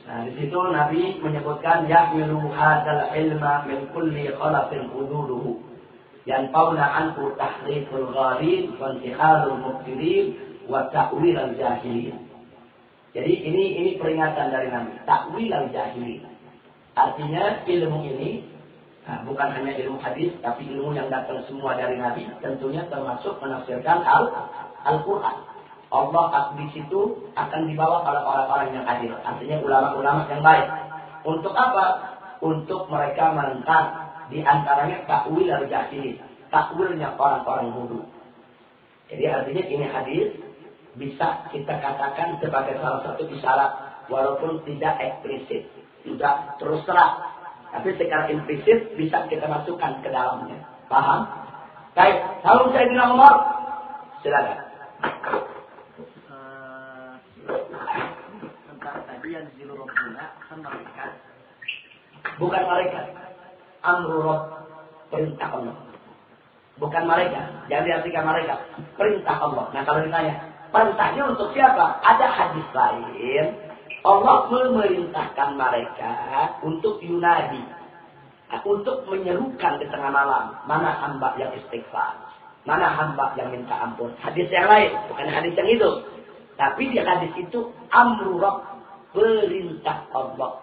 Nah, di situ Nabi menyebutkan yahmilu hadzal ilma min kulli khalafin uduluhu. Yanfauna anhu tahriful ghalin wa intihalul mubtilin wa ta'wil al jahilin. Jadi ini ini peringatan dari Nabi, takwil al jahilin. Artinya ilmu ini nah, bukan hanya ilmu hadis, tapi ilmu yang datang semua dari Nabi, tentunya termasuk menafsirkan Al-Quran. Allah di situ akan dibawa oleh orang-orang yang adil. Artinya ulama-ulama yang baik. Untuk apa? Untuk mereka menentang di antaranya takwil al jahilin. Takwilnya orang-orang bodoh. Jadi artinya ini hadis bisa kita katakan sebagai salah satu isyarat walaupun tidak eksplisit, tidak terus terang. Tapi secara implisit bisa kita masukkan ke dalamnya. Paham? Baik, kalau saya bilang Umar, silakan. yanzilu rabbuna kan malaikat. Bukan malaikat. Amru Rabb. Perintah Allah. Bukan malaikat. Jangan diartikan malaikat. Perintah Allah. Nah kalau ditanya, perintahnya untuk siapa? Ada hadis lain. Allah memerintahkan malaikat untuk yunadi. Untuk menyerukan di tengah malam. Mana hamba yang istighfar. Mana hamba yang minta ampun. Hadis yang lain. Bukan hadis yang itu. Tapi di hadis itu amru Rabb perintah Allah.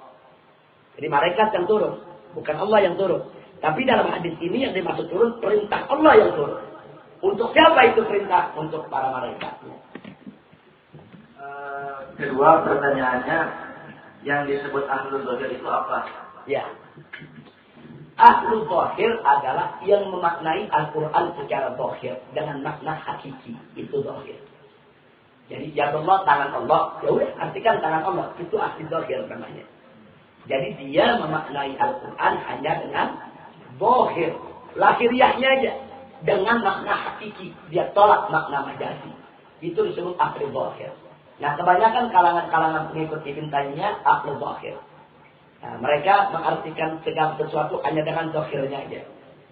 Jadi malaikat yang turun, bukan Allah yang turun. Tapi dalam hadis ini yang dimaksud turun perintah Allah yang turun. Untuk siapa itu perintah? Untuk para malaikat. Kedua pertanyaannya, yang disebut ahlul zahir itu apa? Ya. Ahlu zahir adalah yang memaknai Al-Quran secara zahir. Dengan makna hakiki. Itu zahir. Jadi ya Allah, tangan Allah. Ya udah, artikan tangan Allah. Itu ahli zahir namanya. Jadi dia memaknai Al-Quran hanya dengan zahir. Lahiriahnya aja dengan makna hakiki. Dia tolak makna majazi. Itu disebut akhir zahir. Nah kebanyakan kalangan-kalangan pengikut Ibn Taymiyah akhir zahir. Nah, mereka mengartikan segala sesuatu hanya dengan zahirnya aja.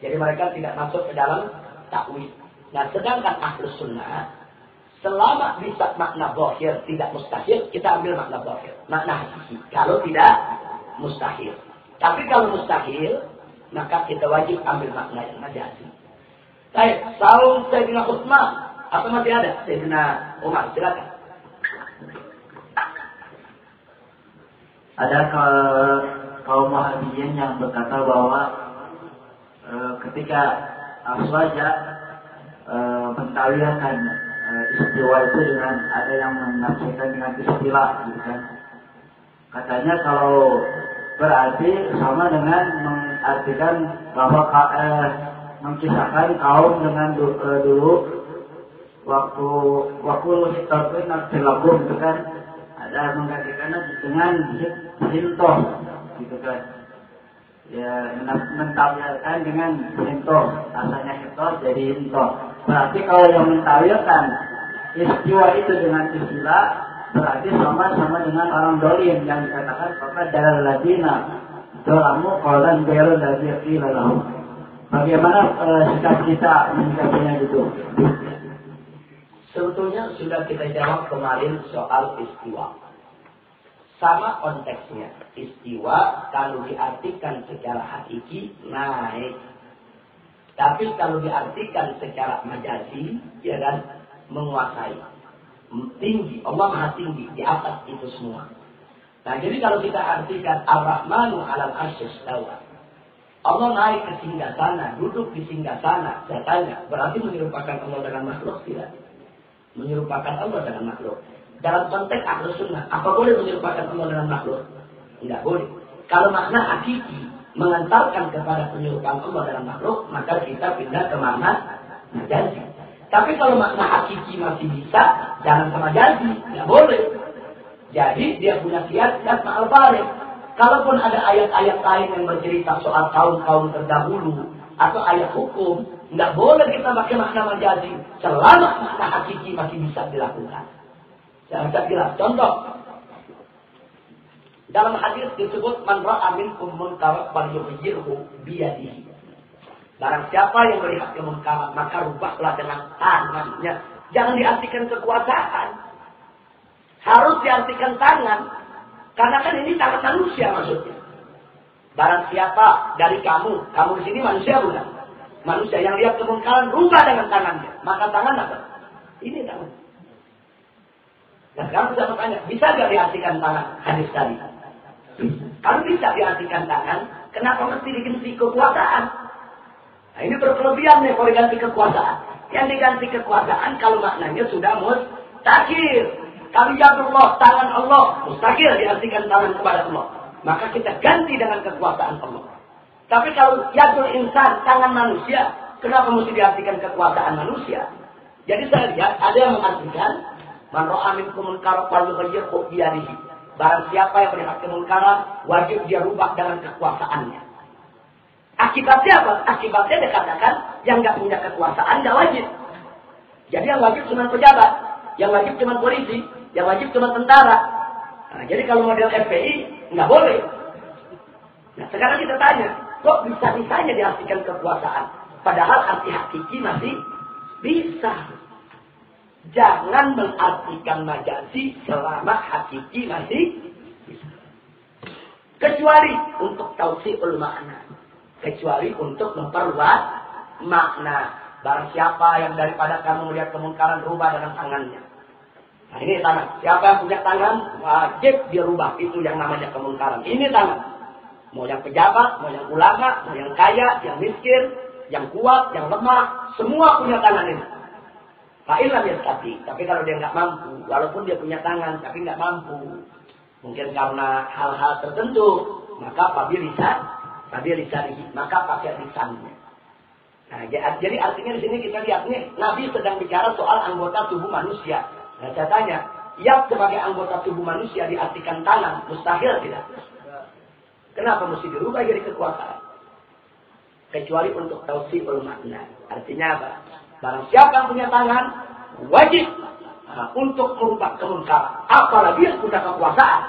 Jadi mereka tidak masuk ke dalam takwil. Nah sedangkan akhir sunnah selama bisa makna zahir tidak mustahil, kita ambil makna zahir. Makna hakiki. Kalau tidak, mustahil. Tapi kalau mustahil, maka kita wajib ambil makna yang majazi. Baik, saum Sayyidina Utsman. Apa masih ada? Sayyidina Umar, silakan. Ada kaum Wahabiyin yang berkata bahwa e, ketika Aswaja e, mentawilkan e, istiwa itu dengan ada yang menafsirkan dengan istilah gitu kan. Katanya kalau berarti sama dengan mengartikan bahwa eh, mengkisahkan kaum dengan dulu, uh, dulu waktu waktu lagu gitu kan ada menggantikannya dengan hinto gitu kan. Ya mentawilkan dengan hinto asalnya hinto jadi hinto berarti kalau yang mentawilkan istiwa itu dengan istilah berarti sama-sama dengan orang dolim yang dikatakan pada dalam ladina dolamu kolan beru dari lalu Bagaimana uh, sikap kita menyikapinya itu? Sebetulnya sudah kita jawab kemarin soal istiwa. Sama konteksnya. Istiwa kalau diartikan secara hakiki naik. Tapi kalau diartikan secara majazi, ya kan, menguasai. Tinggi, Allah maha tinggi di atas itu semua. Nah jadi kalau kita artikan Ar-Rahmanu alal asyis Allah naik ke singgah sana, duduk di singgah sana. Saya tanya, berarti menyerupakan Allah dengan makhluk tidak? Menyerupakan Allah dengan makhluk. Dalam konteks ahlu sunnah, apa boleh menyerupakan Allah dengan makhluk? Tidak boleh. Kalau makna hakiki mengantarkan kepada penyerupaan Allah dengan makhluk, maka kita pindah ke makna majazi. Tapi kalau makna hakiki masih bisa, jangan sama jadi, tidak boleh. Jadi dia punya kiat dan ma'al Kalaupun ada ayat-ayat lain yang bercerita soal kaum-kaum terdahulu atau ayat hukum, nggak boleh kita pakai makna majazi selama makna hakiki masih bisa dilakukan. Saya akan jelas. Contoh, dalam hadis disebut man ra'a minkum munkar fal yughayyirhu biyadihi. Barang siapa yang melihat kemungkaran maka rubahlah dengan tangannya. Jangan diartikan kekuasaan. Harus diartikan tangan. Karena kan ini tangan manusia maksudnya. Barang siapa dari kamu, kamu di sini manusia bukan? Manusia yang lihat kemungkaran rubah dengan tangannya. Maka tangan apa? Dan kamu bisa bertanya, bisa gak diartikan tangan hadis tadi? Kalau bisa diartikan tangan, kenapa mesti diganti kekuasaan? Nah ini berkelebihan nih kalau diganti kekuasaan. Yang diganti kekuasaan kalau maknanya sudah mustahil. Kalau Allah, tangan Allah, mustahil diartikan tangan kepada Allah. Maka kita ganti dengan kekuasaan Allah. Tapi kalau yadul insan, tangan manusia, kenapa mesti diartikan kekuasaan manusia? Jadi saya lihat ada yang mengartikan man ra'a minkum munkar fal yughayyirhu biyadihi. Barang siapa yang melihat kemungkaran, wajib dia rubah dengan kekuasaannya. Akibatnya apa? Akibatnya dikatakan yang nggak punya kekuasaan nggak wajib. Jadi yang wajib cuma pejabat, yang wajib cuma polisi, yang wajib cuma tentara. Nah, jadi kalau model FPI nggak boleh. Nah sekarang kita tanya, kok bisa-bisanya diartikan kekuasaan? Padahal arti hakiki masih bisa. Jangan mengartikan majazi selama hakiki masih. Kecuali untuk tausiul makna. Kecuali untuk memperluas makna. Barang siapa yang daripada kamu melihat kemungkaran rubah dengan tangannya. Nah ini tangan. Siapa yang punya tangan, wajib dia rubah. Itu yang namanya kemungkaran. Ini tangan. Mau yang pejabat, mau yang ulama, mau yang kaya, yang miskin. yang kuat, yang lemah, semua punya tangan ini. Fa'ilam ya tapi, tapi kalau dia nggak mampu, walaupun dia punya tangan tapi nggak mampu, mungkin karena hal-hal tertentu, maka apabila lisan, apabila lisan maka pakai lisannya. Nah, jadi artinya di sini kita lihat nih, Nabi sedang bicara soal anggota tubuh manusia. Nah, saya tanya, yang sebagai anggota tubuh manusia diartikan tangan, mustahil tidak? Kenapa mesti dirubah jadi kekuasaan? Kecuali untuk tausiul makna. Artinya apa? Barang siapa yang punya tangan, wajib nah, untuk merubah kemungkaran. Apalagi yang punya kekuasaan.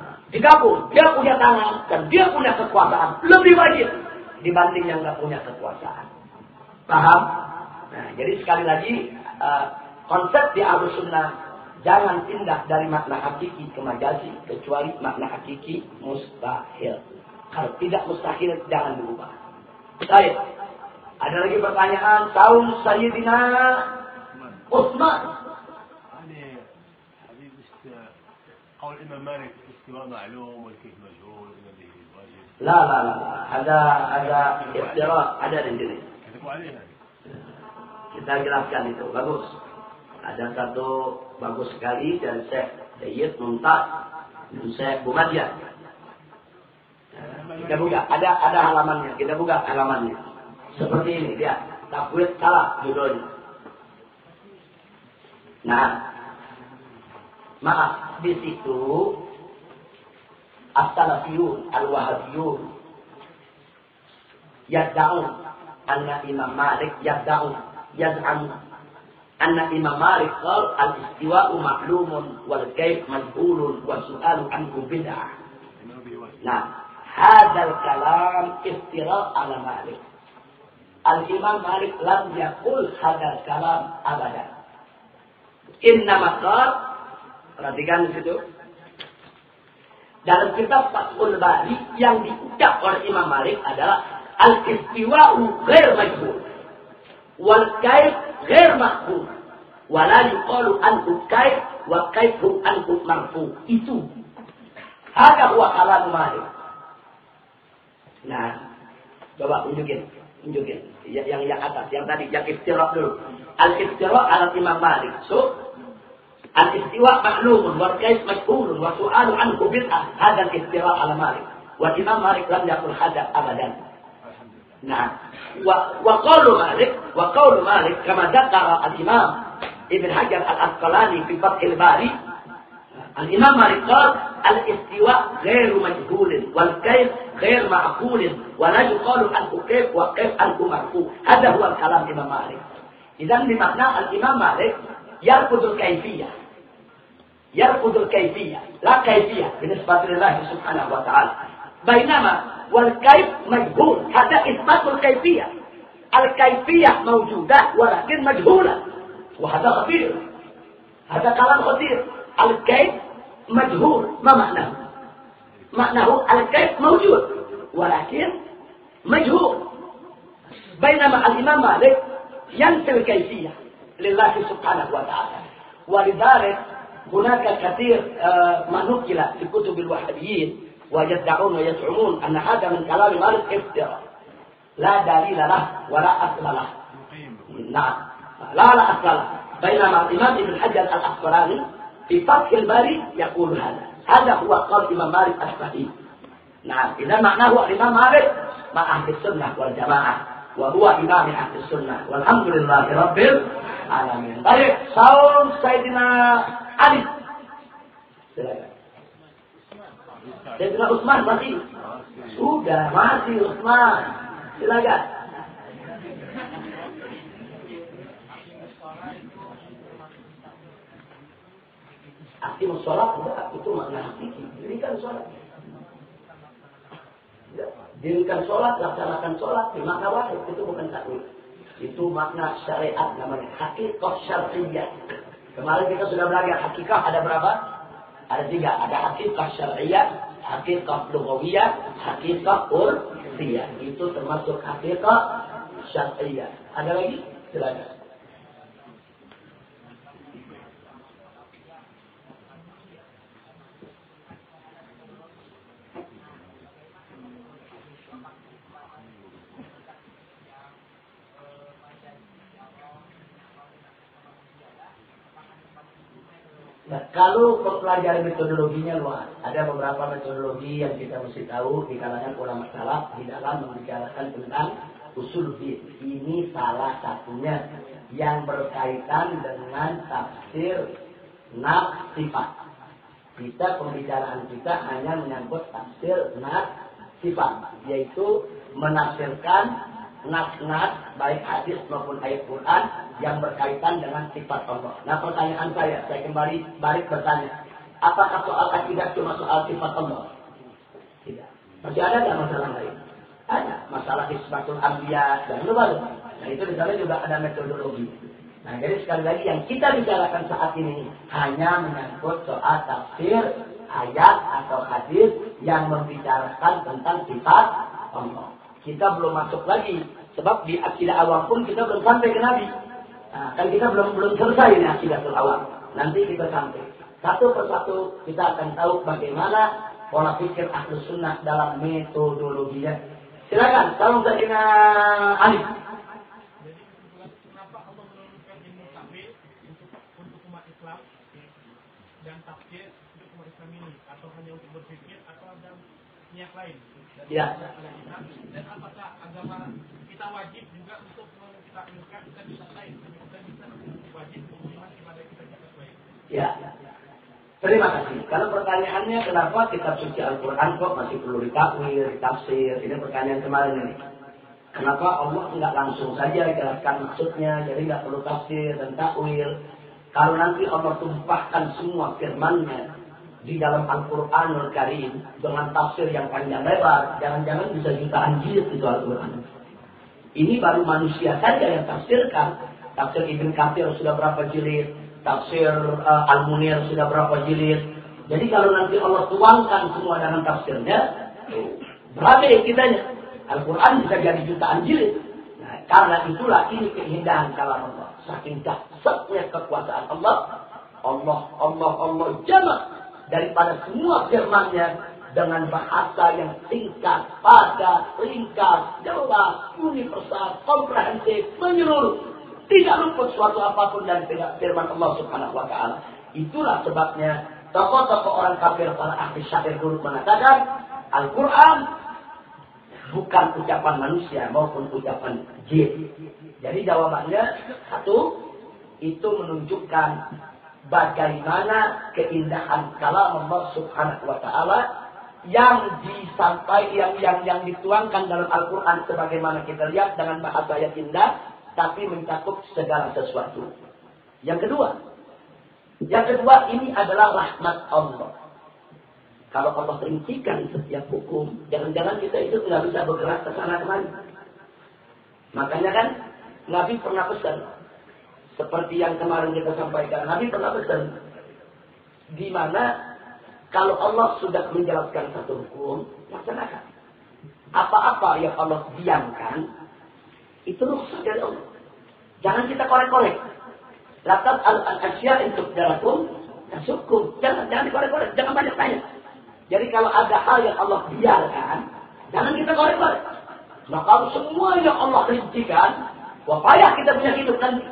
Nah, digabung, dia punya tangan dan dia punya kekuasaan. Lebih wajib dibanding yang nggak punya kekuasaan. Paham? Nah, jadi sekali lagi uh, konsep di Ahlus Sunnah jangan pindah dari makna hakiki ke majazi kecuali makna hakiki mustahil. Kalau tidak mustahil jangan berubah. Baik. Ada lagi pertanyaan tahun Sayyidina Utsman. قول الإمام مالك الاستواء معلوم والكيف مجهول لا لا لا ada ada iftira ada di sini. Kita jelaskan itu bagus. Ada satu bagus sekali dari Syekh Sayyid Mumtaz dan Syekh Bumadiyah. Kita buka, ada ada halamannya. Kita buka halamannya. Seperti ini dia. Takwid salah judulnya. Nah, maaf di situ as-salafiyun al-wahabiyun yad'un anna Imam Malik yad'un yad'un anna Imam Malik qal al-istiwa'u ma'lumun wal kayf majhulun wa su'alu anhu bid'ah. Nah, hadzal kalam iftira ala Malik. Al-Imam Malik lam yakul hadzal kalam abadan. Inna maqal perhatikan di situ. Dalam kitab Fathul Bari yang diucap oleh Imam Malik adalah al-istiwa'u ghair majhul wal kaif ghair mahfuz wa la yuqalu anhu kaif wa kaifu anhu marfu. Itu. Ada huwa kalam Malik. Nah coba tunjukin tunjukin yang yang atas yang tadi yang istirahat dulu al istirahat ala Imam Malik so Al-istiwa maklum wa kais majhul wa su'alu anhu bid'ah. Hadha al-istiwa ala Malik. Wa Imam Malik lam yakul hadha abadan. Nah, wa wa Malik wa Malik kama dzakara al-Imam Ibn Hajar al-Asqalani fi Fathil Bari الإمام مالك قال الاستواء غير مجهول والكيف غير معقول ولا يقال عنه كيف وكيف عنه مرفوع. هذا هو الكلام الإمام مالك. إذا بمعنى الإمام مالك يرفض الكيفية. يرفض الكيفية لا كيفية بالنسبة لله سبحانه وتعالى. بينما والكيف مجهول هذا إثبات الكيفية. الكيفية موجودة ولكن مجهولة وهذا خطير. هذا كلام خطير. الكيف مجهول ما معناه؟ معناه الكيف موجود ولكن مجهول. بينما الإمام مالك ينفي الكيفية لله سبحانه وتعالى ولذلك هناك كثير آه، ما نقل في كتب الوهابيين ويدعون ويزعمون أن هذا من كلام مالك افتراء لا دليل له ولا أصل له. نعم. لا لا أصل له. بينما الإمام ابن حجر الأسقلاني في فتح الباري يقول هذا هذا هو قول الإمام مالك الصحيح نعم إذا معناه الإمام مالك مع أهل السنة والجماعة وهو إمام أهل السنة والحمد لله رب العالمين طيب صوم سيدنا Ali. Silakan. Sayyidina Utsman masih. Sudah, masih Utsman. Silakan. Akim sholat enggak, itu makna hakiki. Dirikan sholat. Ya, dirikan sholat, laksanakan sholat, di makna wahid, itu bukan takwil. Itu makna syariat namanya, hakikat syariat. Kemarin kita sudah belajar hakikah ada berapa? Ada tiga. Ada hakikah syariah, hakikah lugawiyah, hakikah urfiyah. Itu termasuk hakikah syariah. Ada lagi? Silakan. Nah, kalau mempelajari metodologinya luas, ada beberapa metodologi yang kita mesti tahu di kalangan ulama salaf di dalam membicarakan tentang usul fiqh. Ini salah satunya yang berkaitan dengan tafsir nas sifat. Kita pembicaraan kita hanya menyangkut tafsir nas sifat, yaitu menafsirkan nas-nas baik hadis maupun ayat Quran yang berkaitan dengan sifat Allah. Nah pertanyaan saya, saya kembali balik bertanya, apakah soal akidah cuma soal sifat Allah? Tidak. Masih ada nggak masalah lain? Ada. Masalah isbatul ambiya dan baru. Nah itu di sana juga ada metodologi. Nah jadi sekali lagi yang kita bicarakan saat ini hanya menyangkut soal tafsir ayat atau hadis yang membicarakan tentang sifat Allah. Kita belum masuk lagi. Sebab di akidah awam pun kita belum sampai ke Nabi. Nah, kan kita belum belum selesai ini akidah awam. Nanti kita sampai. Satu persatu kita akan tahu bagaimana pola pikir ahlu sunnah dalam metodologinya. Silakan, Ali. dan berpikir atau ada niat lain Ya. Dan apakah agama kita wajib juga untuk kita kita bisa lain, kita bisa wajib beriman kepada kita kita lain. Ya. Terima kasih. Kalau pertanyaannya kenapa kitab suci Al-Quran kok masih perlu ditakwil, ditafsir? Ini pertanyaan kemarin ini. Kenapa Allah nggak langsung saja jelaskan maksudnya, jadi nggak perlu tafsir dan takwil? Kalau nanti Allah tumpahkan semua firman-Nya di dalam Al-Quranul Karim dengan tafsir yang panjang lebar, jangan-jangan bisa jutaan jilid itu Al-Quran. Ini baru manusia saja yang tafsirkan. Tafsir Ibn Kathir sudah berapa jilid, tafsir uh, Al-Munir sudah berapa jilid. Jadi kalau nanti Allah tuangkan semua dengan tafsirnya, berapa ya kitanya? Al-Quran bisa jadi jutaan jilid. Nah, karena itulah ini keindahan kalam Allah. Saking dahsyatnya kekuasaan Allah, Allah, Allah, Allah jamak daripada semua firmannya dengan bahasa yang singkat, padat, ringkas, jelas, universal, komprehensif, menyeluruh. Tidak luput suatu apa pun dari firman Allah Subhanahu wa taala. Itulah sebabnya tokoh-tokoh orang kafir para ahli syair dulu mengatakan Al-Qur'an bukan ucapan manusia maupun ucapan jin. Jadi jawabannya satu itu menunjukkan bagaimana keindahan kalam Allah Subhanahu wa taala yang disampaikan yang yang yang dituangkan dalam Al-Qur'an sebagaimana kita lihat dengan bahasa yang indah tapi mencakup segala sesuatu. Yang kedua, yang kedua ini adalah rahmat Allah. Kalau Allah rincikan setiap hukum, jangan-jangan kita itu tidak bisa bergerak ke sana kemari. Makanya kan Nabi pernah pesan, seperti yang kemarin kita sampaikan, Nabi pernah pesan di mana kalau Allah sudah menjelaskan satu hukum, laksanakan. Apa-apa yang Allah diamkan, itu rukhsah dari Allah. Jangan kita korek-korek. Lakat al-asya untuk jarakum dan sukum. Jangan, jangan dikorek-korek, jangan banyak tanya. Jadi kalau ada hal yang Allah biarkan, jangan kita korek-korek. Nah kalau semua yang Allah rincikan, wah payah kita punya hidup nanti.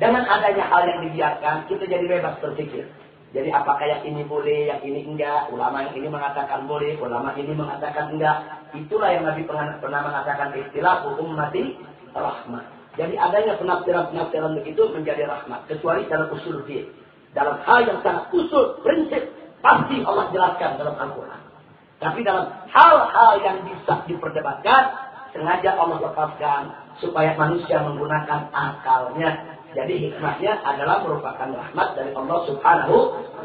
Dengan adanya hal yang dibiarkan, kita jadi bebas berpikir. Jadi apakah yang ini boleh, yang ini enggak. Ulama yang ini mengatakan boleh, ulama ini mengatakan enggak. Itulah yang Nabi pernah, pernah mengatakan istilah hukum mati rahmat. Jadi adanya penafsiran-penafsiran begitu menjadi rahmat. Kecuali dalam usul dia. Dalam hal yang sangat usul, prinsip, pasti Allah jelaskan dalam Al-Quran. Tapi dalam hal-hal yang bisa diperdebatkan, sengaja Allah lepaskan supaya manusia menggunakan akalnya jadi hikmahnya adalah merupakan rahmat dari Allah Subhanahu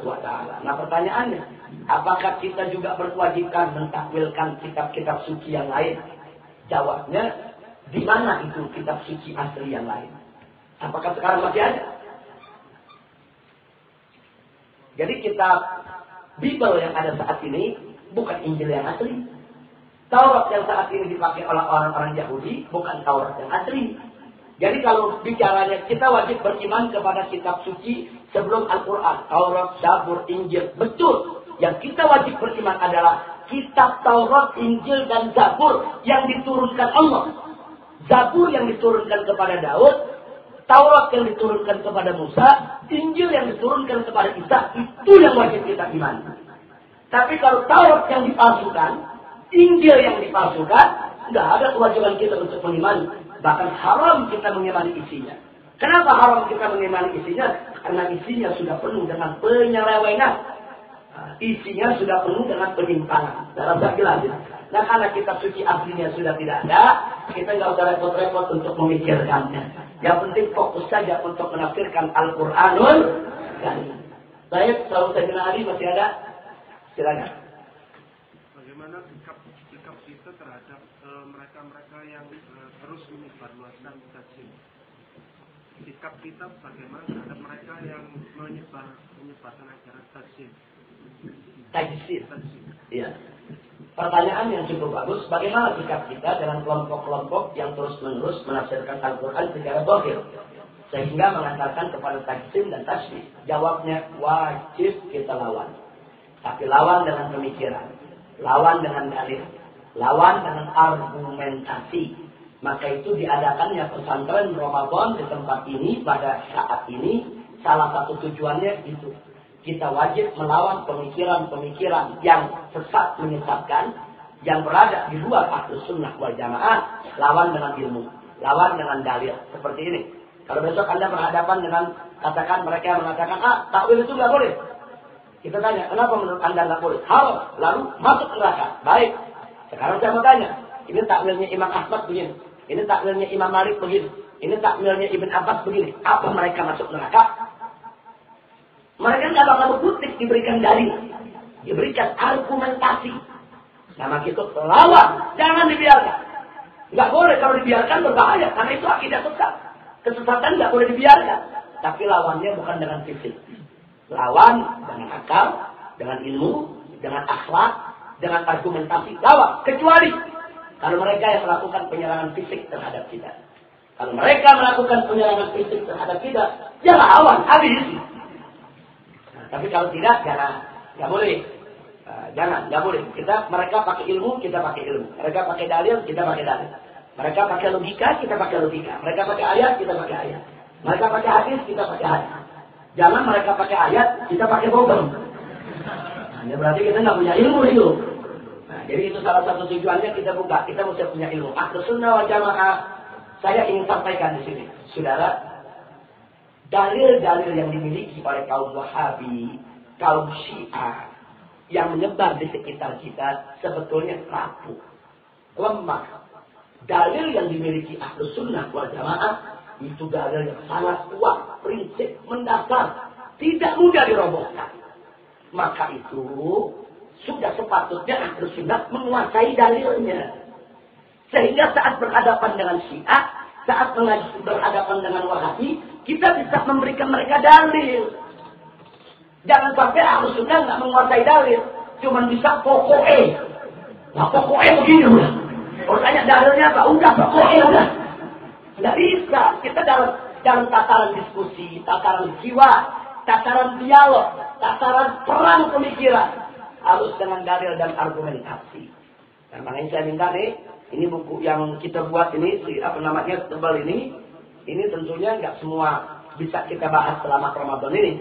wa taala. Nah, pertanyaannya, apakah kita juga berkewajiban mentakwilkan kitab-kitab suci yang lain? Jawabnya, di mana itu kitab suci asli yang lain? Apakah sekarang masih ada? Jadi kitab Bible yang ada saat ini bukan Injil yang asli. Taurat yang saat ini dipakai oleh orang-orang Yahudi bukan Taurat yang asli. Jadi kalau bicaranya kita wajib beriman kepada kitab suci sebelum Al-Quran. Taurat, Zabur, Injil. Betul. Yang kita wajib beriman adalah kitab Taurat, Injil, dan Zabur yang diturunkan Allah. Zabur yang diturunkan kepada Daud. Taurat yang diturunkan kepada Musa, Injil yang diturunkan kepada Isa, itu yang wajib kita imani. Tapi kalau Taurat yang dipalsukan, Injil yang dipalsukan, nggak ada kewajiban kita untuk mengimani. Bahkan haram kita mengimani isinya. Kenapa haram kita mengimani isinya? Karena isinya sudah penuh dengan penyelewengan. Isinya sudah penuh dengan penyimpangan. Dalam jelas. Nah karena kita suci aslinya sudah tidak ada, kita nggak usah repot-repot untuk memikirkannya. Yang penting fokus saja untuk menafsirkan Al-Quranul Karim. Baik, selalu saya Ali masih ada? Silakan. Bagaimana sikap sikap kita terhadap eh, mereka-mereka yang uh, terus menyebarluaskan tajim? Sikap kita bagaimana terhadap mereka yang menyebar menyebarkan ajaran tajim? Tajim. Iya. Pertanyaan yang cukup bagus, bagaimana sikap kita dengan kelompok-kelompok yang terus-menerus menafsirkan Al-Quran secara bohir? Sehingga mengatakan kepada tajsim dan tasbih. Jawabnya, wajib kita lawan. Tapi lawan dengan pemikiran. Lawan dengan dalil. Lawan dengan argumentasi. Maka itu diadakannya pesantren Ramadan di tempat ini pada saat ini. Salah satu tujuannya itu kita wajib melawan pemikiran-pemikiran yang sesat menyesatkan, yang berada di luar ahlus sunnah wal jamaah, lawan dengan ilmu, lawan dengan dalil. Seperti ini. Kalau besok Anda berhadapan dengan, katakan mereka yang mengatakan, ah, takwil itu nggak boleh. Kita tanya, kenapa menurut Anda nggak boleh? Hal, lalu masuk neraka. Baik. Sekarang saya mau tanya, ini takwilnya Imam Ahmad begini. Ini takwilnya Imam Malik begini. Ini takwilnya Ibn Abbas begini. Apa mereka masuk neraka? Mereka nggak bakal berkutik diberikan dalil, diberikan argumentasi. Nama kita lawan, jangan dibiarkan. Nggak boleh kalau dibiarkan berbahaya, karena itu akidah sesat. Kesesatan nggak boleh dibiarkan. Tapi lawannya bukan dengan fisik. Lawan dengan akal, dengan ilmu, dengan akhlak, dengan argumentasi. Lawan, kecuali kalau mereka yang melakukan penyerangan fisik terhadap kita. Kalau mereka melakukan penyerangan fisik terhadap kita, jangan lawan, habis. Tapi kalau tidak, jangan. Nggak boleh. Uh, jangan, nggak boleh. Kita mereka pakai ilmu, kita pakai ilmu. Mereka pakai dalil, kita pakai dalil. Mereka pakai logika, kita pakai logika. Mereka pakai ayat, kita pakai ayat. Mereka pakai hadis, kita pakai hadis. Jangan mereka pakai ayat, kita pakai bobel. Nah, berarti kita nggak punya ilmu itu. Nah, jadi itu salah satu tujuannya kita buka. Kita mesti punya ilmu. Akhir sunnah wal jamaah. Saya ingin sampaikan di sini, saudara dalil-dalil yang dimiliki oleh kaum Wahabi, kaum Syiah yang menyebar di sekitar kita sebetulnya rapuh, lemah. Dalil yang dimiliki ahlu sunnah wal jamaah itu dalil yang sangat kuat, prinsip mendasar, tidak mudah dirobohkan. Maka itu sudah sepatutnya ahlu sunnah menguasai dalilnya. Sehingga saat berhadapan dengan syiah, saat berhadapan dengan wahabi, kita bisa memberikan mereka dalil. Jangan sampai harus sudah nggak menguasai dalil. Cuman bisa pokoknya. Nah pokoknya begini udah. Kalau tanya dalilnya apa? Udah pokoknya udah. Nggak bisa. Kita dalam dalam tataran diskusi, tataran jiwa, tataran dialog, tataran perang pemikiran. Harus dengan dalil dan argumentasi. Dan makanya saya minta nih, ini buku yang kita buat ini, apa namanya, tebal ini, ini tentunya nggak semua bisa kita bahas selama Ramadan ini.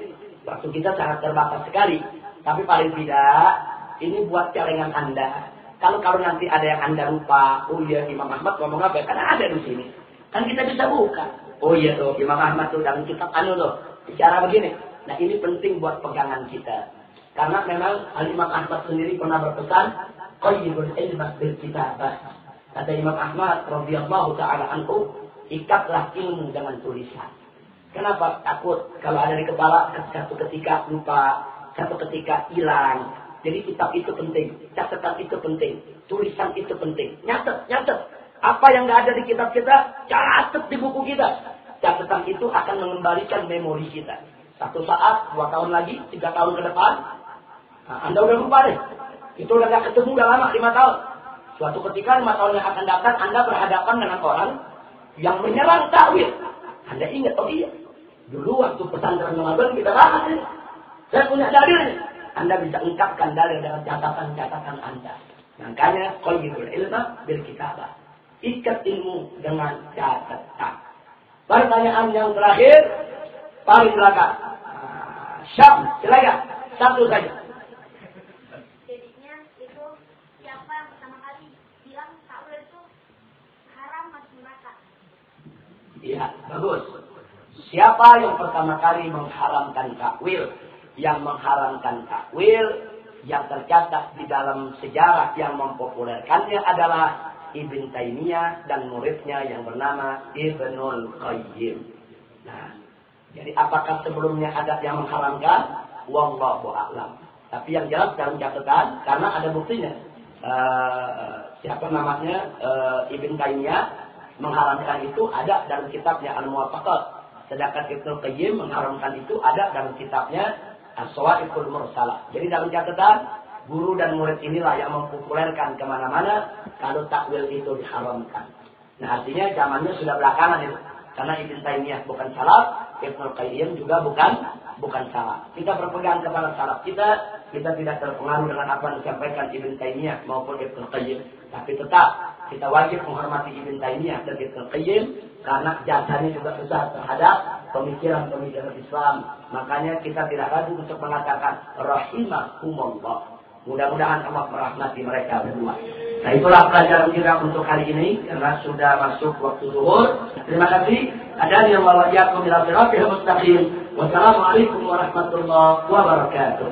Waktu kita sangat terbatas sekali. Tapi paling tidak, ini buat celengan Anda. Kalau kalau nanti ada yang Anda lupa, oh iya Imam Ahmad ngomong apa? Karena ada di sini. Kan kita bisa buka. Oh iya tuh, Imam Ahmad tuh dalam kitab anu tuh. Bicara begini. Nah ini penting buat pegangan kita. Karena memang Al Imam Ahmad sendiri pernah berpesan, Qayyibul ilmat bil kitabah. Kata Imam Ahmad radhiyallahu taala anhu, ikatlah ilmu dengan tulisan. Kenapa? Takut kalau ada di kepala satu ketika lupa, satu ketika hilang. Jadi kitab itu penting, catatan itu penting, tulisan itu penting. Nyatet, nyatet. Apa yang nggak ada di kitab kita, catat di buku kita. Catatan itu akan mengembalikan memori kita. Satu saat, dua tahun lagi, tiga tahun ke depan, nah, Anda udah lupa deh. Itu udah gak ketemu udah lama, lima tahun. Suatu ketika lima tahun yang akan datang, Anda berhadapan dengan orang yang menyerang takwil. Anda ingat, oh iya. Dulu waktu pesantren Ramadan kita bahas ini. Saya punya dalil. Anda bisa ungkapkan dalil dengan catatan-catatan Anda. Makanya qayyidul ilma bil kitabah. Ikat ilmu dengan catatan. Pertanyaan yang terakhir, paling belakang. Ah, Syam, silakan. Satu saja. jadinya itu siapa yang pertama kali bilang takwil itu haram masuk neraka Iya, bagus. Siapa yang pertama kali mengharamkan takwil? Yang mengharamkan takwil yang tercatat di dalam sejarah yang mempopulerkannya adalah Ibn Taimiyah dan muridnya yang bernama Ibnul Qayyim. Nah, jadi apakah sebelumnya ada yang mengharamkan? Wallahu a'lam. Tapi yang jelas dalam catatan karena ada buktinya. Eh, siapa namanya Eh, Ibn Taimiyah mengharamkan itu ada dalam kitabnya Al-Muwafaqat. Sedangkan Ibnu Qayyim mengharamkan itu ada dalam kitabnya As-Sawa'iqul Mursalah. Jadi dalam catatan guru dan murid inilah yang mempopulerkan ke mana-mana kalau takwil itu diharamkan. Nah artinya zamannya sudah belakangan itu. Karena Ibn Taimiyah bukan salah, Ibn Qayyim juga bukan bukan salah. Kita berpegang kepada salaf kita, kita tidak terpengaruh dengan apa yang disampaikan Ibn Taimiyah maupun Ibn Qayyim. Tapi tetap kita wajib menghormati Ibn Taimiyah dan Ibn Qayyim karena jasanya juga besar terhadap pemikiran-pemikiran Islam. Makanya kita tidak ragu untuk mengatakan rahimahumullah. Mudah-mudahan Allah merahmati mereka berdua. Nah itulah pelajaran kita untuk hari ini karena sudah masuk waktu zuhur. Terima kasih. Ada yang wawajakum ila mustaqim. Wassalamualaikum warahmatullahi wabarakatuh.